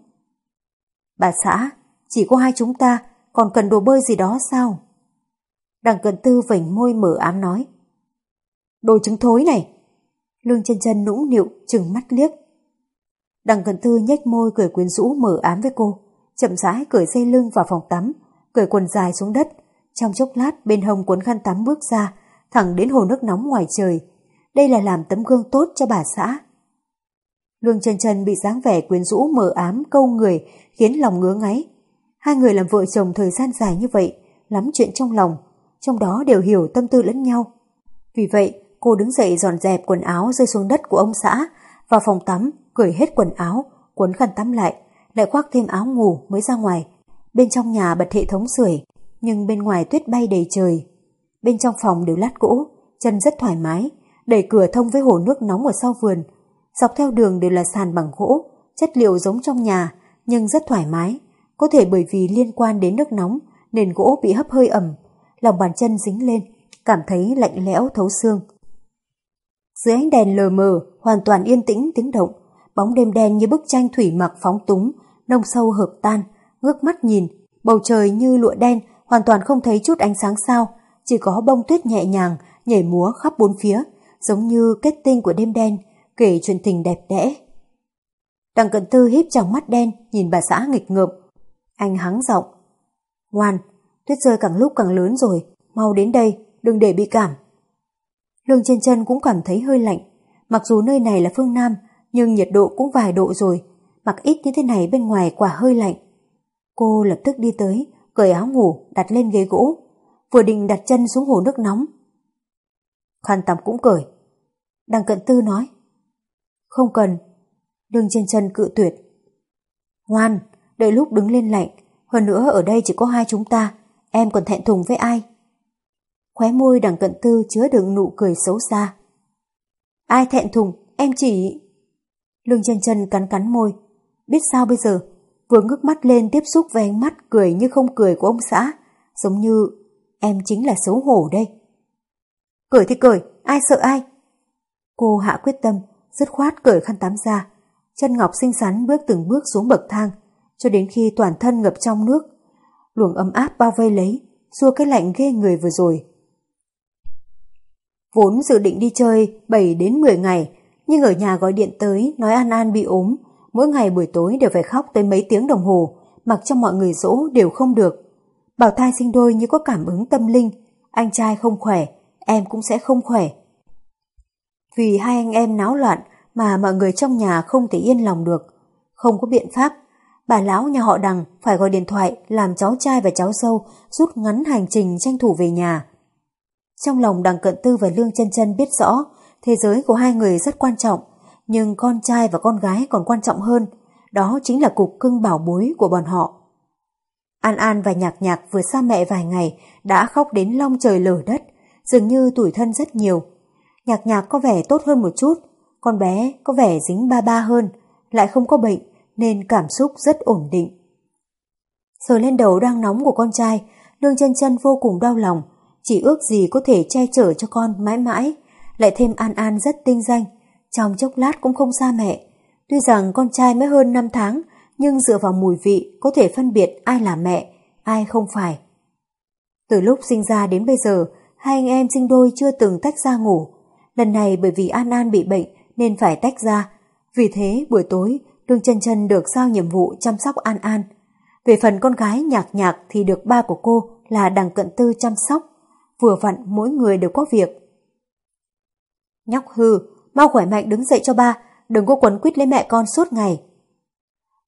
Bà xã, chỉ có hai chúng ta, còn cần đồ bơi gì đó sao? Đằng cận tư vảnh môi mở ám nói. Đồ trứng thối này. Lương chân chân nũng nịu, trừng mắt liếc. Đằng cận tư nhếch môi cười quyến rũ mở ám với cô, chậm rãi cởi dây lưng vào phòng tắm, cởi quần dài xuống đất. Trong chốc lát bên hông cuốn khăn tắm bước ra, thẳng đến hồ nước nóng ngoài trời. Đây là làm tấm gương tốt cho bà xã. Lương chân chân bị dáng vẻ quyến rũ mờ ám câu người khiến lòng ngứa ngáy. Hai người làm vợ chồng thời gian dài như vậy, lắm chuyện trong lòng, trong đó đều hiểu tâm tư lẫn nhau. Vì vậy, cô đứng dậy dọn dẹp quần áo rơi xuống đất của ông xã, vào phòng tắm, cởi hết quần áo, cuốn khăn tắm lại, lại khoác thêm áo ngủ mới ra ngoài. Bên trong nhà bật hệ thống sưởi, nhưng bên ngoài tuyết bay đầy trời. Bên trong phòng đều lát gỗ, chân rất thoải mái, đẩy cửa thông với hồ nước nóng ở sau vườn. Dọc theo đường đều là sàn bằng gỗ, chất liệu giống trong nhà, nhưng rất thoải mái. Có thể bởi vì liên quan đến nước nóng nền gỗ bị hấp hơi ẩm, lòng bàn chân dính lên, cảm thấy lạnh lẽo thấu xương. Dưới ánh đèn lờ mờ, hoàn toàn yên tĩnh tiếng động, bóng đêm đen như bức tranh thủy mặc phóng túng, nông sâu hợp tan, ngước mắt nhìn, bầu trời như lụa đen, hoàn toàn không thấy chút ánh sáng sao, chỉ có bông tuyết nhẹ nhàng nhảy múa khắp bốn phía, giống như kết tinh của đêm đen, kể chuyện tình đẹp đẽ. Đằng cận tư híp trong mắt đen nhìn bà xã nghịch ngợm. Anh hắng giọng. Ngoan, tuyết rơi càng lúc càng lớn rồi, mau đến đây, đừng để bị cảm. Lương trên chân cũng cảm thấy hơi lạnh, mặc dù nơi này là phương Nam, nhưng nhiệt độ cũng vài độ rồi, mặc ít như thế này bên ngoài quả hơi lạnh. Cô lập tức đi tới, cởi áo ngủ, đặt lên ghế gỗ, vừa định đặt chân xuống hồ nước nóng. Khăn tắm cũng cởi. Đằng cận tư nói. Không cần. đường trên chân cự tuyệt. Ngoan, đợi lúc đứng lên lạnh, hơn nữa ở đây chỉ có hai chúng ta, em còn thẹn thùng với ai? Khóe môi đằng cận tư chứa đựng nụ cười xấu xa. Ai thẹn thùng, em chỉ... Lương chân chân cắn cắn môi. Biết sao bây giờ? Vừa ngước mắt lên tiếp xúc với ánh mắt cười như không cười của ông xã. Giống như em chính là xấu hổ đây. Cười thì cười, ai sợ ai? Cô hạ quyết tâm, dứt khoát cởi khăn tắm ra. Chân ngọc xinh xắn bước từng bước xuống bậc thang, cho đến khi toàn thân ngập trong nước. Luồng ấm áp bao vây lấy, xua cái lạnh ghê người vừa rồi. Vốn dự định đi chơi 7 đến 10 ngày, nhưng ở nhà gọi điện tới nói An An bị ốm, mỗi ngày buổi tối đều phải khóc tới mấy tiếng đồng hồ, mặc cho mọi người dỗ đều không được. Bảo thai sinh đôi như có cảm ứng tâm linh, anh trai không khỏe, em cũng sẽ không khỏe. Vì hai anh em náo loạn mà mọi người trong nhà không thể yên lòng được. Không có biện pháp, bà lão nhà họ đằng phải gọi điện thoại làm cháu trai và cháu dâu rút ngắn hành trình tranh thủ về nhà. Trong lòng đằng cận tư và lương chân chân biết rõ thế giới của hai người rất quan trọng, nhưng con trai và con gái còn quan trọng hơn, đó chính là cục cưng bảo bối của bọn họ. An An và Nhạc Nhạc vừa xa mẹ vài ngày đã khóc đến long trời lở đất, dường như tủi thân rất nhiều. Nhạc Nhạc có vẻ tốt hơn một chút, con bé có vẻ dính ba ba hơn, lại không có bệnh nên cảm xúc rất ổn định. Sờ lên đầu đang nóng của con trai, Lương chân chân vô cùng đau lòng, chỉ ước gì có thể che chở cho con mãi mãi, lại thêm An An rất tinh danh, trong chốc lát cũng không xa mẹ. Tuy rằng con trai mới hơn 5 tháng, nhưng dựa vào mùi vị có thể phân biệt ai là mẹ, ai không phải. Từ lúc sinh ra đến bây giờ, hai anh em sinh đôi chưa từng tách ra ngủ. Lần này bởi vì An An bị bệnh nên phải tách ra. Vì thế buổi tối, Đường Trần Trần được giao nhiệm vụ chăm sóc An An. Về phần con gái nhạc nhạc thì được ba của cô là đằng cận tư chăm sóc. Vừa vặn mỗi người đều có việc. Nhóc hư, mau khỏe mạnh đứng dậy cho ba, đừng có quấn quýt lấy mẹ con suốt ngày.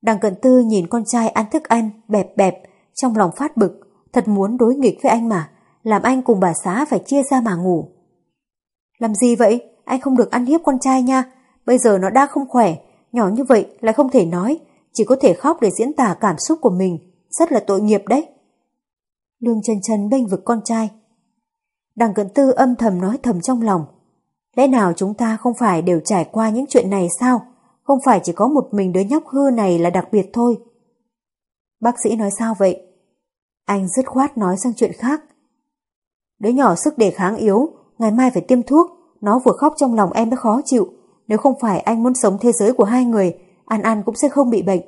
Đằng cận tư nhìn con trai ăn thức ăn, bẹp bẹp, trong lòng phát bực, thật muốn đối nghịch với anh mà, làm anh cùng bà xá phải chia ra mà ngủ. Làm gì vậy? Anh không được ăn hiếp con trai nha, bây giờ nó đã không khỏe, nhỏ như vậy lại không thể nói, chỉ có thể khóc để diễn tả cảm xúc của mình, rất là tội nghiệp đấy. Lương chân chân bênh vực con trai. Đằng cận tư âm thầm nói thầm trong lòng, Lẽ nào chúng ta không phải đều trải qua những chuyện này sao? Không phải chỉ có một mình đứa nhóc hư này là đặc biệt thôi. Bác sĩ nói sao vậy? Anh dứt khoát nói sang chuyện khác. Đứa nhỏ sức đề kháng yếu, ngày mai phải tiêm thuốc. Nó vừa khóc trong lòng em đã khó chịu. Nếu không phải anh muốn sống thế giới của hai người, An An cũng sẽ không bị bệnh.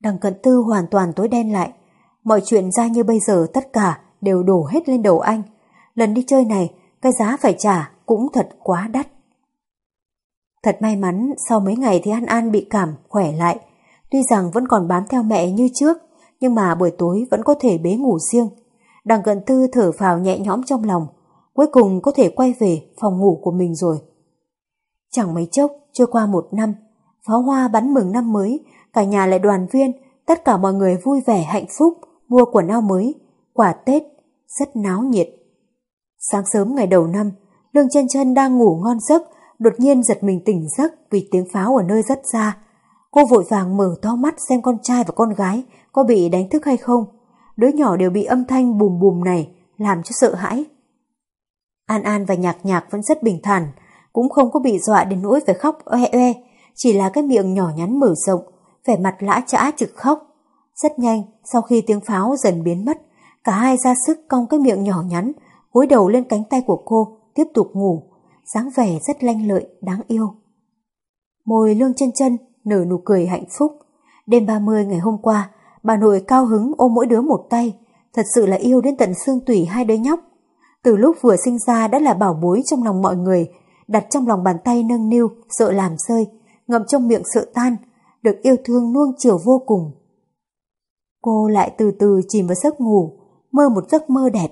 Đằng cận tư hoàn toàn tối đen lại. Mọi chuyện ra như bây giờ tất cả đều đổ hết lên đầu anh. Lần đi chơi này, cái giá phải trả cũng thật quá đắt. Thật may mắn sau mấy ngày thì An An bị cảm khỏe lại. Tuy rằng vẫn còn bám theo mẹ như trước, nhưng mà buổi tối vẫn có thể bế ngủ riêng. Đằng cận tư thở phào nhẹ nhõm trong lòng, cuối cùng có thể quay về phòng ngủ của mình rồi. Chẳng mấy chốc, trôi qua một năm, pháo hoa bắn mừng năm mới, cả nhà lại đoàn viên, tất cả mọi người vui vẻ hạnh phúc, mua quần áo mới, quà Tết, rất náo nhiệt. Sáng sớm ngày đầu năm, Lương chân chân đang ngủ ngon giấc, đột nhiên giật mình tỉnh giấc vì tiếng pháo ở nơi rất xa. Cô vội vàng mở to mắt xem con trai và con gái có bị đánh thức hay không. Đứa nhỏ đều bị âm thanh bùm bùm này làm cho sợ hãi. An An và Nhạc Nhạc vẫn rất bình thản, cũng không có bị dọa đến nỗi phải khóc oe oe, chỉ là cái miệng nhỏ nhắn mở rộng, vẻ mặt lã chã trực khóc. Rất nhanh, sau khi tiếng pháo dần biến mất, cả hai ra sức cong cái miệng nhỏ nhắn, gối đầu lên cánh tay của cô, tiếp tục ngủ, dáng vẻ rất lanh lợi, đáng yêu. Môi lương chân chân nở nụ cười hạnh phúc. Đêm 30 ngày hôm qua, bà nội cao hứng ôm mỗi đứa một tay, thật sự là yêu đến tận xương tủy hai đứa nhóc. Từ lúc vừa sinh ra đã là bảo bối trong lòng mọi người, đặt trong lòng bàn tay nâng niu, sợ làm rơi, ngậm trong miệng sợ tan, được yêu thương nuông chiều vô cùng. Cô lại từ từ chìm vào giấc ngủ, mơ một giấc mơ đẹp.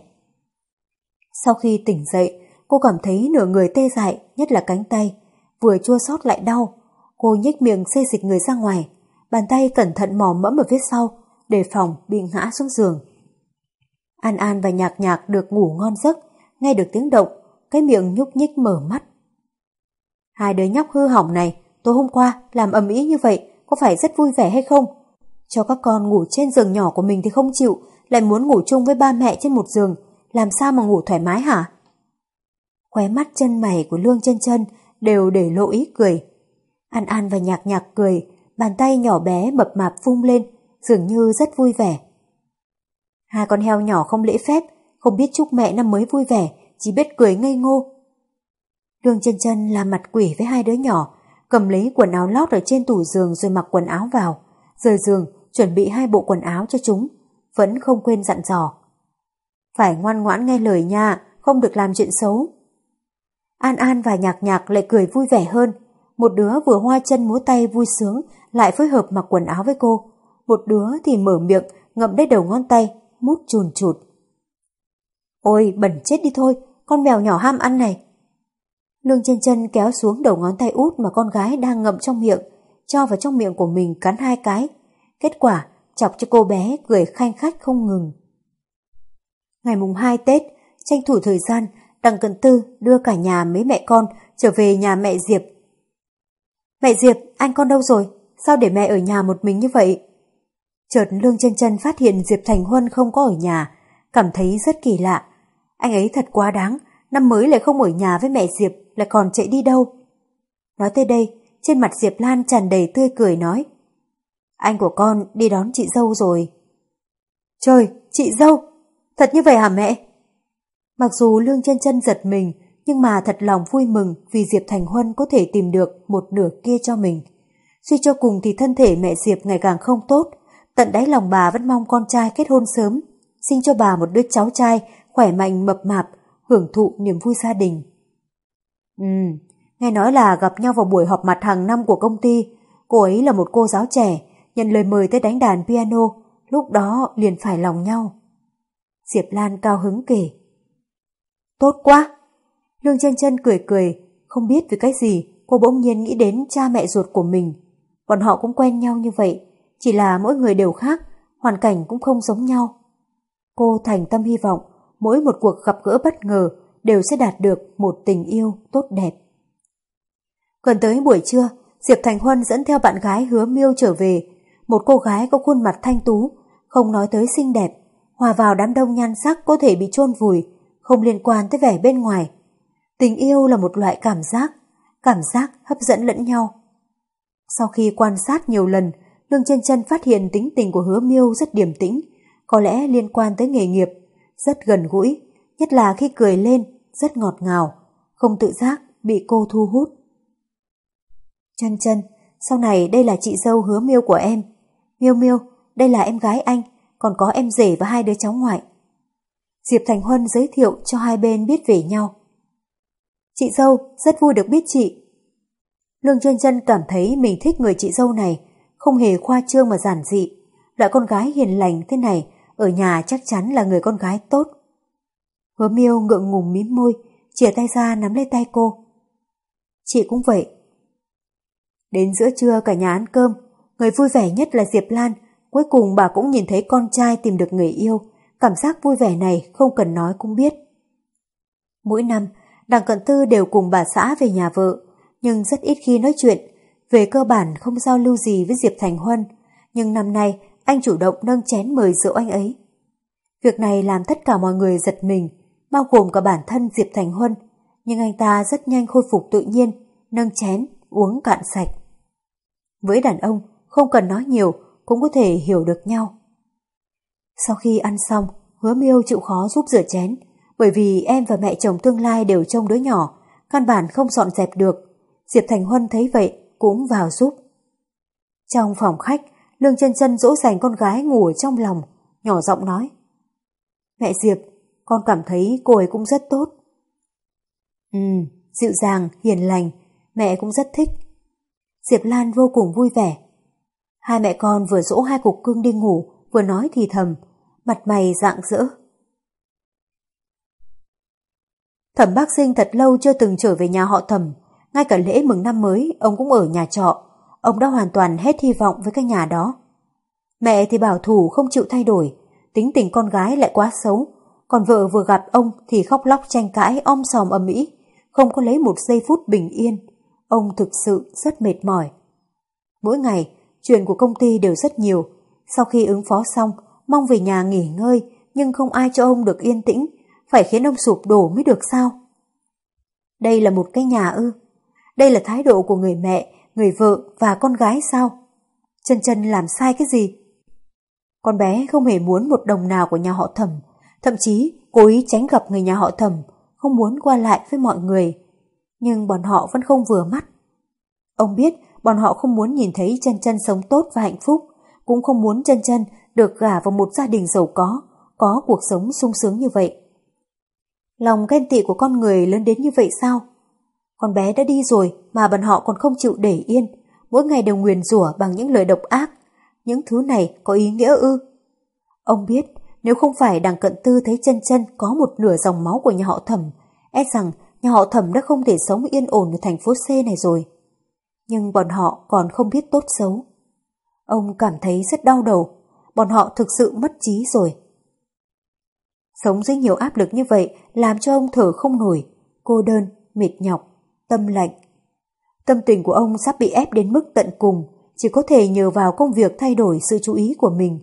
Sau khi tỉnh dậy, cô cảm thấy nửa người tê dại, nhất là cánh tay, vừa chua xót lại đau. Cô nhếch miệng xê dịch người ra ngoài, bàn tay cẩn thận mò mẫm ở phía sau, đề phòng bị ngã xuống giường. An An và Nhạc Nhạc được ngủ ngon giấc, nghe được tiếng động, cái miệng nhúc nhích mở mắt. Hai đứa nhóc hư hỏng này, tối hôm qua làm ầm ĩ như vậy, có phải rất vui vẻ hay không? Cho các con ngủ trên giường nhỏ của mình thì không chịu, lại muốn ngủ chung với ba mẹ trên một giường, làm sao mà ngủ thoải mái hả? Khóe mắt chân mày của Lương chân chân đều để lộ ý cười. An An và Nhạc Nhạc cười, bàn tay nhỏ bé mập mạp vung lên, dường như rất vui vẻ. Hai con heo nhỏ không lễ phép, không biết chúc mẹ năm mới vui vẻ, chỉ biết cười ngây ngô. Lương chân chân làm mặt quỷ với hai đứa nhỏ, cầm lấy quần áo lót ở trên tủ giường rồi mặc quần áo vào, rời giường chuẩn bị hai bộ quần áo cho chúng, vẫn không quên dặn dò. Phải ngoan ngoãn nghe lời nha, không được làm chuyện xấu. An An và Nhạc Nhạc lại cười vui vẻ hơn, một đứa vừa hoa chân múa tay vui sướng lại phối hợp mặc quần áo với cô, một đứa thì mở miệng ngậm lấy đầu ngón tay, mút chùn chụt. Ôi, bẩn chết đi thôi, con mèo nhỏ ham ăn này. Lương chân chân kéo xuống đầu ngón tay út mà con gái đang ngậm trong miệng, cho vào trong miệng của mình cắn hai cái. Kết quả, chọc cho cô bé cười khanh khách không ngừng. Ngày mùng 2 Tết, tranh thủ thời gian, đằng Cận Tư đưa cả nhà mấy mẹ con trở về nhà mẹ Diệp. Mẹ Diệp, anh con đâu rồi? Sao để mẹ ở nhà một mình như vậy? Chợt Lương chân chân phát hiện Diệp Thành Huân không có ở nhà, cảm thấy rất kỳ lạ. Anh ấy thật quá đáng, năm mới lại không ở nhà với mẹ Diệp, lại còn chạy đi đâu. Nói tới đây, trên mặt Diệp Lan tràn đầy tươi cười nói. Anh của con đi đón chị dâu rồi. Trời, chị dâu, thật như vậy hả mẹ? Mặc dù Lương chân chân giật mình, nhưng mà thật lòng vui mừng vì Diệp Thành Huân có thể tìm được một nửa kia cho mình. Suy cho cùng thì thân thể mẹ Diệp ngày càng không tốt, tận đáy lòng bà vẫn mong con trai kết hôn sớm, sinh cho bà một đứa cháu trai khỏe mạnh mập mạp, hưởng thụ niềm vui gia đình. Ừ, nghe nói là gặp nhau vào buổi họp mặt hàng năm của công ty, cô ấy là một cô giáo trẻ, nhận lời mời tới đánh đàn piano, lúc đó liền phải lòng nhau. Diệp Lan cao hứng kể. Tốt quá! Lương chân chân cười cười, không biết vì cái gì cô bỗng nhiên nghĩ đến cha mẹ ruột của mình. Bọn họ cũng quen nhau như vậy, chỉ là mỗi người đều khác, hoàn cảnh cũng không giống nhau. Cô thành tâm hy vọng mỗi một cuộc gặp gỡ bất ngờ đều sẽ đạt được một tình yêu tốt đẹp. Gần tới buổi trưa, Diệp Thành Huân dẫn theo bạn gái hứa miêu trở về, một cô gái có khuôn mặt thanh tú, không nói tới xinh đẹp, hòa vào đám đông nhan sắc có thể bị chôn vùi, không liên quan tới vẻ bên ngoài. Tình yêu là một loại cảm giác, cảm giác hấp dẫn lẫn nhau. Sau khi quan sát nhiều lần, Lương chân chân phát hiện tính tình của hứa miêu rất điềm tĩnh, có lẽ liên quan tới nghề nghiệp, rất gần gũi, nhất là khi cười lên, rất ngọt ngào, không tự giác bị cô thu hút. Chân chân, sau này đây là chị dâu hứa miêu của em. Miêu miêu, đây là em gái anh, còn có em rể và hai đứa cháu ngoại. Diệp Thành Huân giới thiệu cho hai bên biết về nhau. Chị dâu, rất vui được biết chị. Lương chân chân cảm thấy mình thích người chị dâu này, không hề khoa trương mà giản dị. Loại con gái hiền lành thế này, ở nhà chắc chắn là người con gái tốt. Hứa miêu ngượng ngùng mím môi, chìa tay ra nắm lấy tay cô. Chị cũng vậy. Đến giữa trưa cả nhà ăn cơm, người vui vẻ nhất là Diệp Lan, cuối cùng bà cũng nhìn thấy con trai tìm được người yêu, cảm giác vui vẻ này không cần nói cũng biết. Mỗi năm, Đặng Cận Tư đều cùng bà xã về nhà vợ, nhưng rất ít khi nói chuyện, về cơ bản không giao lưu gì với Diệp Thành Huân, nhưng năm nay anh chủ động nâng chén mời rượu anh ấy. Việc này làm tất cả mọi người giật mình, bao gồm cả bản thân Diệp Thành Huân, nhưng anh ta rất nhanh khôi phục tự nhiên, nâng chén, uống cạn sạch. Với đàn ông, không cần nói nhiều cũng có thể hiểu được nhau. Sau khi ăn xong, hứa miêu chịu khó giúp rửa chén, bởi vì em và mẹ chồng tương lai đều trông đứa nhỏ, căn bản không dọn dẹp được. Diệp Thành Huân thấy vậy, cũng vào giúp. Trong phòng khách, Lương chân chân dỗ dành con gái ngủ ở trong lòng, nhỏ giọng nói. Mẹ Diệp, con cảm thấy cô ấy cũng rất tốt. Ừ, dịu dàng, hiền lành, mẹ cũng rất thích. Diệp Lan vô cùng vui vẻ. Hai mẹ con vừa dỗ hai cục cưng đi ngủ, vừa nói thì thầm, mặt mày rạng rỡ. Thẩm bác sinh thật lâu chưa từng trở về nhà họ thẩm, ngay cả lễ mừng năm mới ông cũng ở nhà trọ, ông đã hoàn toàn hết hy vọng với cái nhà đó. Mẹ thì bảo thủ không chịu thay đổi, tính tình con gái lại quá xấu, còn vợ vừa gặp ông thì khóc lóc tranh cãi om sòm ầm ĩ, không có lấy một giây phút bình yên. Ông thực sự rất mệt mỏi. Mỗi ngày, chuyện của công ty đều rất nhiều. Sau khi ứng phó xong, mong về nhà nghỉ ngơi, nhưng không ai cho ông được yên tĩnh, phải khiến ông sụp đổ mới được sao? Đây là một cái nhà ư? Đây là thái độ của người mẹ, người vợ và con gái sao? Chân chân làm sai cái gì? Con bé không hề muốn một đồng nào của nhà họ thẩm, thậm chí cố ý tránh gặp người nhà họ thẩm, không muốn qua lại với mọi người. Nhưng bọn họ vẫn không vừa mắt. Ông biết bọn họ không muốn nhìn thấy chân chân sống tốt và hạnh phúc, cũng không muốn chân chân được gả vào một gia đình giàu có, có cuộc sống sung sướng như vậy. Lòng ghen tị của con người lớn đến như vậy sao? Con bé đã đi rồi mà bọn họ còn không chịu để yên, mỗi ngày đều nguyền rủa bằng những lời độc ác. Những thứ này có ý nghĩa ư? Ông biết nếu không phải đằng cận tư thấy chân chân có một nửa dòng máu của nhà họ thẩm, e rằng nhà họ thẩm đã không thể sống yên ổn ở thành phố C này rồi. Nhưng bọn họ còn không biết tốt xấu. Ông cảm thấy rất đau đầu, bọn họ thực sự mất trí rồi. Sống dưới nhiều áp lực như vậy làm cho ông thở không nổi, cô đơn, mệt nhọc, tâm lạnh. Tâm tình của ông sắp bị ép đến mức tận cùng, chỉ có thể nhờ vào công việc thay đổi sự chú ý của mình.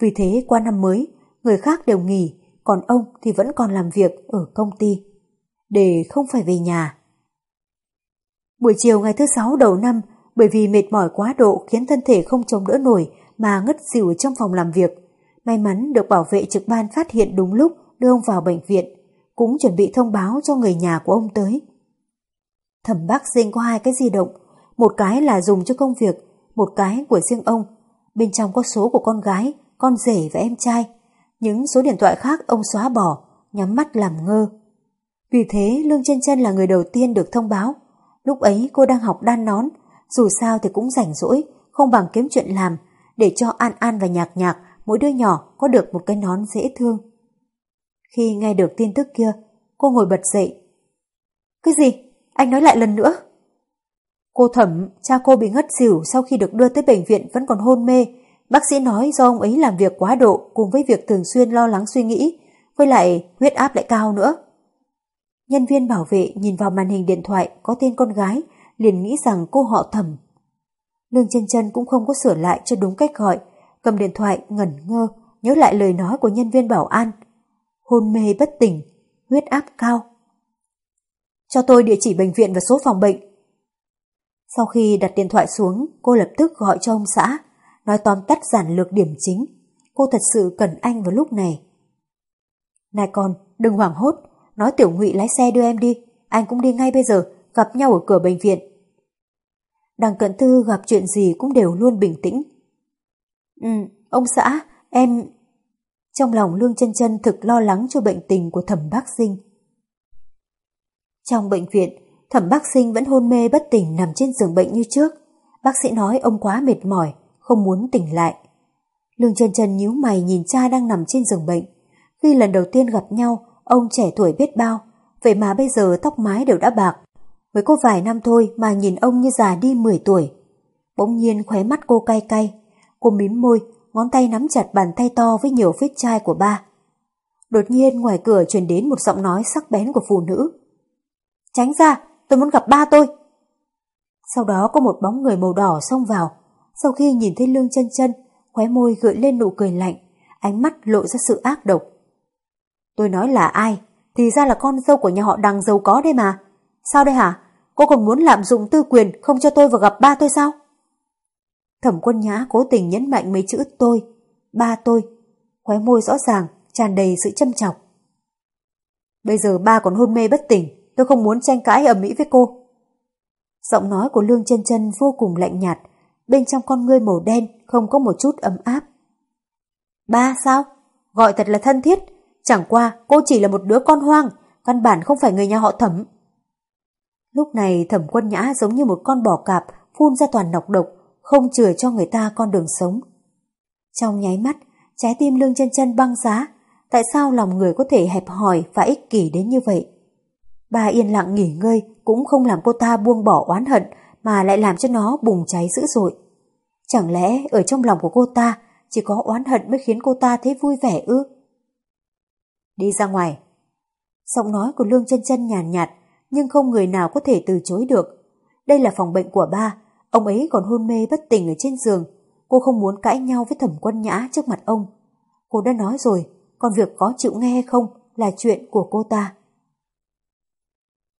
Vì thế qua năm mới, người khác đều nghỉ, còn ông thì vẫn còn làm việc ở công ty, để không phải về nhà. Buổi chiều ngày thứ sáu đầu năm, bởi vì mệt mỏi quá độ khiến thân thể không chống đỡ nổi mà ngất xỉu trong phòng làm việc. May mắn được bảo vệ trực ban phát hiện đúng lúc đưa ông vào bệnh viện, cũng chuẩn bị thông báo cho người nhà của ông tới. Thẩm bác sinh có hai cái di động, một cái là dùng cho công việc, một cái của riêng ông. Bên trong có số của con gái, con rể và em trai. Những số điện thoại khác ông xóa bỏ, nhắm mắt làm ngơ. Vì thế Lương chân chân là người đầu tiên được thông báo. Lúc ấy cô đang học đan nón, dù sao thì cũng rảnh rỗi, không bằng kiếm chuyện làm, để cho An An và Nhạc Nhạc mỗi đứa nhỏ có được một cái nón dễ thương. Khi nghe được tin tức kia, cô ngồi bật dậy. Cái gì? Anh nói lại lần nữa. Cô thẩm, cha cô bị ngất xỉu sau khi được đưa tới bệnh viện vẫn còn hôn mê. Bác sĩ nói do ông ấy làm việc quá độ cùng với việc thường xuyên lo lắng suy nghĩ, với lại huyết áp lại cao nữa. Nhân viên bảo vệ nhìn vào màn hình điện thoại có tên con gái, liền nghĩ rằng cô họ thẩm. Lương chân chân cũng không có sửa lại cho đúng cách gọi, cầm điện thoại ngẩn ngơ, nhớ lại lời nói của nhân viên bảo an. Hôn mê bất tỉnh, huyết áp cao. Cho tôi địa chỉ bệnh viện và số phòng bệnh. Sau khi đặt điện thoại xuống, cô lập tức gọi cho ông xã, nói tóm tắt giản lược điểm chính. Cô thật sự cần anh vào lúc này. Này con, đừng hoảng hốt, nói tiểu ngụy lái xe đưa em đi, anh cũng đi ngay bây giờ, gặp nhau ở cửa bệnh viện. Đằng cận tư gặp chuyện gì cũng đều luôn bình tĩnh. Ừ, ông xã, em... Trong lòng Lương chân chân thực lo lắng cho bệnh tình của thẩm bác sinh. Trong bệnh viện, thẩm bác sinh vẫn hôn mê bất tỉnh nằm trên giường bệnh như trước. Bác sĩ nói ông quá mệt mỏi, không muốn tỉnh lại. Lương chân chân nhíu mày nhìn cha đang nằm trên giường bệnh. Khi lần đầu tiên gặp nhau, ông trẻ tuổi biết bao, vậy mà bây giờ tóc mái đều đã bạc. Mới có vài năm thôi mà nhìn ông như già đi 10 tuổi. Bỗng nhiên khóe mắt cô cay cay. Cô mím môi, ngón tay nắm chặt bàn tay to với nhiều vết chai của ba. Đột nhiên ngoài cửa truyền đến một giọng nói sắc bén của phụ nữ. Tránh ra, tôi muốn gặp ba tôi. Sau đó có một bóng người màu đỏ xông vào. Sau khi nhìn thấy lương chân chân, khóe môi gợi lên nụ cười lạnh, ánh mắt lộ ra sự ác độc. Tôi nói là ai? Thì ra là con dâu của nhà họ đằng giàu có đây mà. Sao đây hả? Cô còn muốn lạm dụng tư quyền không cho tôi vào gặp ba tôi sao? Thẩm quân nhã cố tình nhấn mạnh mấy chữ tôi, ba tôi. khóe môi rõ ràng, tràn đầy sự châm chọc. Bây giờ ba còn hôn mê bất tỉnh, tôi không muốn tranh cãi ầm ĩ với cô. Giọng nói của Lương chân chân vô cùng lạnh nhạt, bên trong con ngươi màu đen không có một chút ấm áp. Ba sao? Gọi thật là thân thiết, chẳng qua cô chỉ là một đứa con hoang, căn bản không phải người nhà họ thẩm. Lúc này thẩm quân nhã giống như một con bò cạp phun ra toàn nọc độc, không chừa cho người ta con đường sống. Trong nháy mắt, trái tim lương chân chân băng giá, tại sao lòng người có thể hẹp hòi và ích kỷ đến như vậy? Bà yên lặng nghỉ ngơi cũng không làm cô ta buông bỏ oán hận mà lại làm cho nó bùng cháy dữ dội. Chẳng lẽ ở trong lòng của cô ta chỉ có oán hận mới khiến cô ta thấy vui vẻ ư? Đi ra ngoài. Giọng nói của Lương chân chân nhàn nhạt, nhạt nhưng không người nào có thể từ chối được. Đây là phòng bệnh của ba, ông ấy còn hôn mê bất tỉnh ở trên giường. Cô không muốn cãi nhau với thẩm quân nhã trước mặt ông. Cô đã nói rồi, còn việc có chịu nghe hay không là chuyện của cô ta.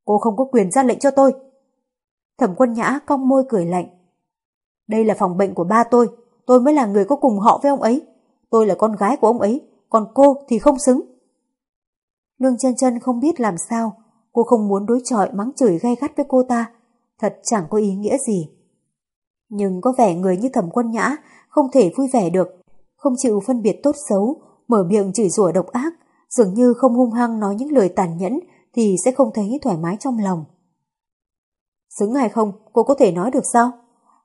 Cô không có quyền ra lệnh cho tôi. Thẩm quân nhã cong môi cười lạnh. Đây là phòng bệnh của ba tôi, tôi mới là người có cùng họ với ông ấy. Tôi là con gái của ông ấy, còn cô thì không xứng. Lương chân chân không biết làm sao, cô không muốn đối chọi mắng chửi gay gắt với cô ta, thật chẳng có ý nghĩa gì. Nhưng có vẻ người như thẩm quân nhã không thể vui vẻ được, không chịu phân biệt tốt xấu, mở miệng chửi rủa độc ác, dường như không hung hăng nói những lời tàn nhẫn thì sẽ không thấy thoải mái trong lòng. Xứng hay không, cô có thể nói được sao?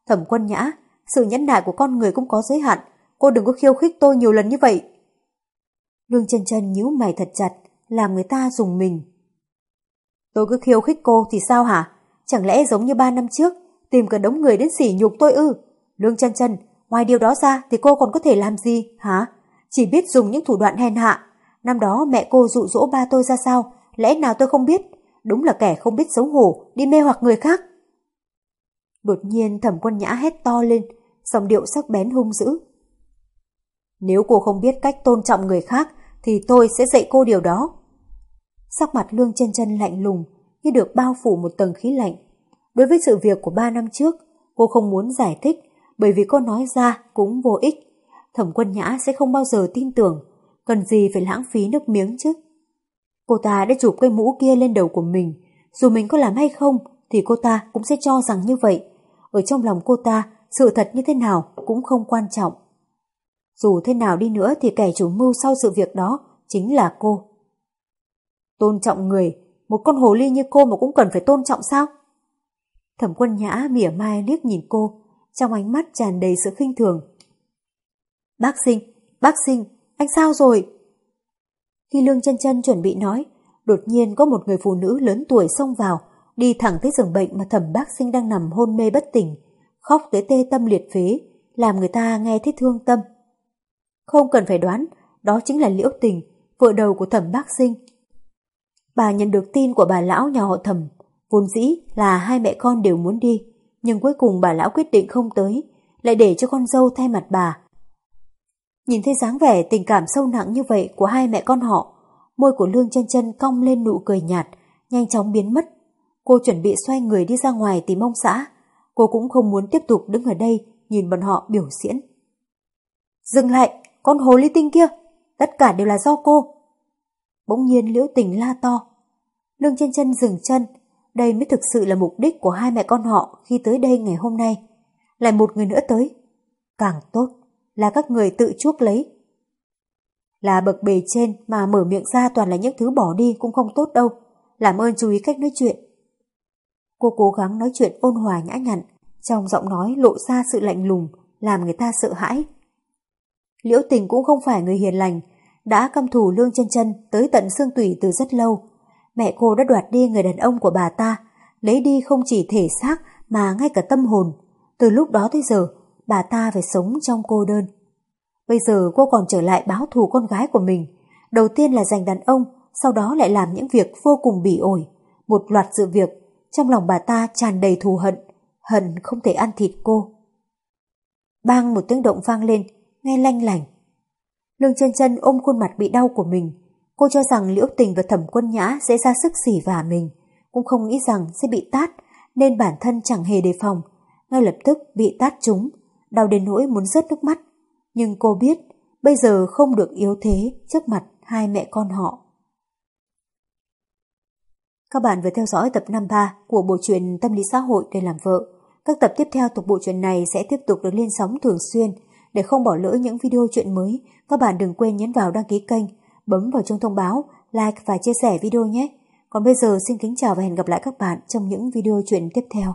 Thẩm quân nhã, sự nhẫn nại của con người cũng có giới hạn, cô đừng có khiêu khích tôi nhiều lần như vậy. Lương chân chân nhíu mày thật chặt, làm người ta dùng mình. Tôi cứ khiêu khích cô thì sao hả? Chẳng lẽ giống như ba năm trước, tìm cả đống người đến sỉ nhục tôi ư? Lương chân chân, ngoài điều đó ra thì cô còn có thể làm gì, hả? Chỉ biết dùng những thủ đoạn hèn hạ. Năm đó mẹ cô dụ dỗ ba tôi ra sao, lẽ nào tôi không biết? Đúng là kẻ không biết xấu hổ, đi mê hoặc người khác. Đột nhiên thẩm quân nhã hét to lên, giọng điệu sắc bén hung dữ. Nếu cô không biết cách tôn trọng người khác, thì tôi sẽ dạy cô điều đó. Sắc mặt lương chân chân lạnh lùng, như được bao phủ một tầng khí lạnh. Đối với sự việc của ba năm trước, cô không muốn giải thích, bởi vì cô nói ra cũng vô ích. Thẩm quân nhã sẽ không bao giờ tin tưởng, cần gì phải lãng phí nước miếng chứ. Cô ta đã chụp cây mũ kia lên đầu của mình, dù mình có làm hay không thì cô ta cũng sẽ cho rằng như vậy. Ở trong lòng cô ta, sự thật như thế nào cũng không quan trọng. Dù thế nào đi nữa thì kẻ chủ mưu sau sự việc đó chính là cô. Tôn trọng người, một con hồ ly như cô mà cũng cần phải tôn trọng sao? Thẩm quân nhã mỉa mai liếc nhìn cô, trong ánh mắt tràn đầy sự khinh thường. Bác sinh, bác sinh, anh sao rồi? Khi Lương chân chân chuẩn bị nói, đột nhiên có một người phụ nữ lớn tuổi xông vào, đi thẳng tới giường bệnh mà thẩm bác sinh đang nằm hôn mê bất tỉnh, khóc tới tê tâm liệt phế, làm người ta nghe thấy thương tâm. Không cần phải đoán, đó chính là Liễu Tình, vợ đầu của thẩm bác sinh. Bà nhận được tin của bà lão nhà họ thẩm, vốn dĩ là hai mẹ con đều muốn đi, nhưng cuối cùng bà lão quyết định không tới, lại để cho con dâu thay mặt bà. Nhìn thấy dáng vẻ tình cảm sâu nặng như vậy của hai mẹ con họ, môi của Lương chân chân cong lên nụ cười nhạt, nhanh chóng biến mất. Cô chuẩn bị xoay người đi ra ngoài tìm ông xã. Cô cũng không muốn tiếp tục đứng ở đây nhìn bọn họ biểu diễn. Dừng lại, con hồ ly tinh kia, tất cả đều là do cô. Bỗng nhiên liễu tình la to. Lương chân chân dừng chân, đây mới thực sự là mục đích của hai mẹ con họ khi tới đây ngày hôm nay. Lại một người nữa tới. Càng tốt là các người tự chuốc lấy. Là bậc bề trên mà mở miệng ra toàn là những thứ bỏ đi cũng không tốt đâu. Làm ơn chú ý cách nói chuyện. Cô cố gắng nói chuyện ôn hòa nhã nhặn, trong giọng nói lộ ra sự lạnh lùng, làm người ta sợ hãi. Liễu tình cũng không phải người hiền lành, đã căm thù lương chân chân tới tận xương tủy từ rất lâu. Mẹ cô đã đoạt đi người đàn ông của bà ta, lấy đi không chỉ thể xác mà ngay cả tâm hồn. Từ lúc đó tới giờ, bà ta phải sống trong cô đơn. Bây giờ cô còn trở lại báo thù con gái của mình. Đầu tiên là giành đàn ông, sau đó lại làm những việc vô cùng bỉ ổi. Một loạt sự việc, trong lòng bà ta tràn đầy thù hận, hận không thể ăn thịt cô. Bang một tiếng động vang lên, nghe lanh lành. Lương chân chân ôm khuôn mặt bị đau của mình. Cô cho rằng Liễu Tình và Thẩm Quân Nhã sẽ ra sức xỉ vả mình, cũng không nghĩ rằng sẽ bị tát, nên bản thân chẳng hề đề phòng. Ngay lập tức bị tát trúng, đau đến nỗi muốn rớt nước mắt. Nhưng cô biết, bây giờ không được yếu thế trước mặt hai mẹ con họ. Các bạn vừa theo dõi tập 53 của bộ truyện Tâm lý xã hội để làm vợ. Các tập tiếp theo thuộc bộ truyện này sẽ tiếp tục được lên sóng thường xuyên. Để không bỏ lỡ những video chuyện mới, các bạn đừng quên nhấn vào đăng ký kênh, bấm vào chuông thông báo, like và chia sẻ video nhé. Còn bây giờ xin kính chào và hẹn gặp lại các bạn trong những video chuyện tiếp theo.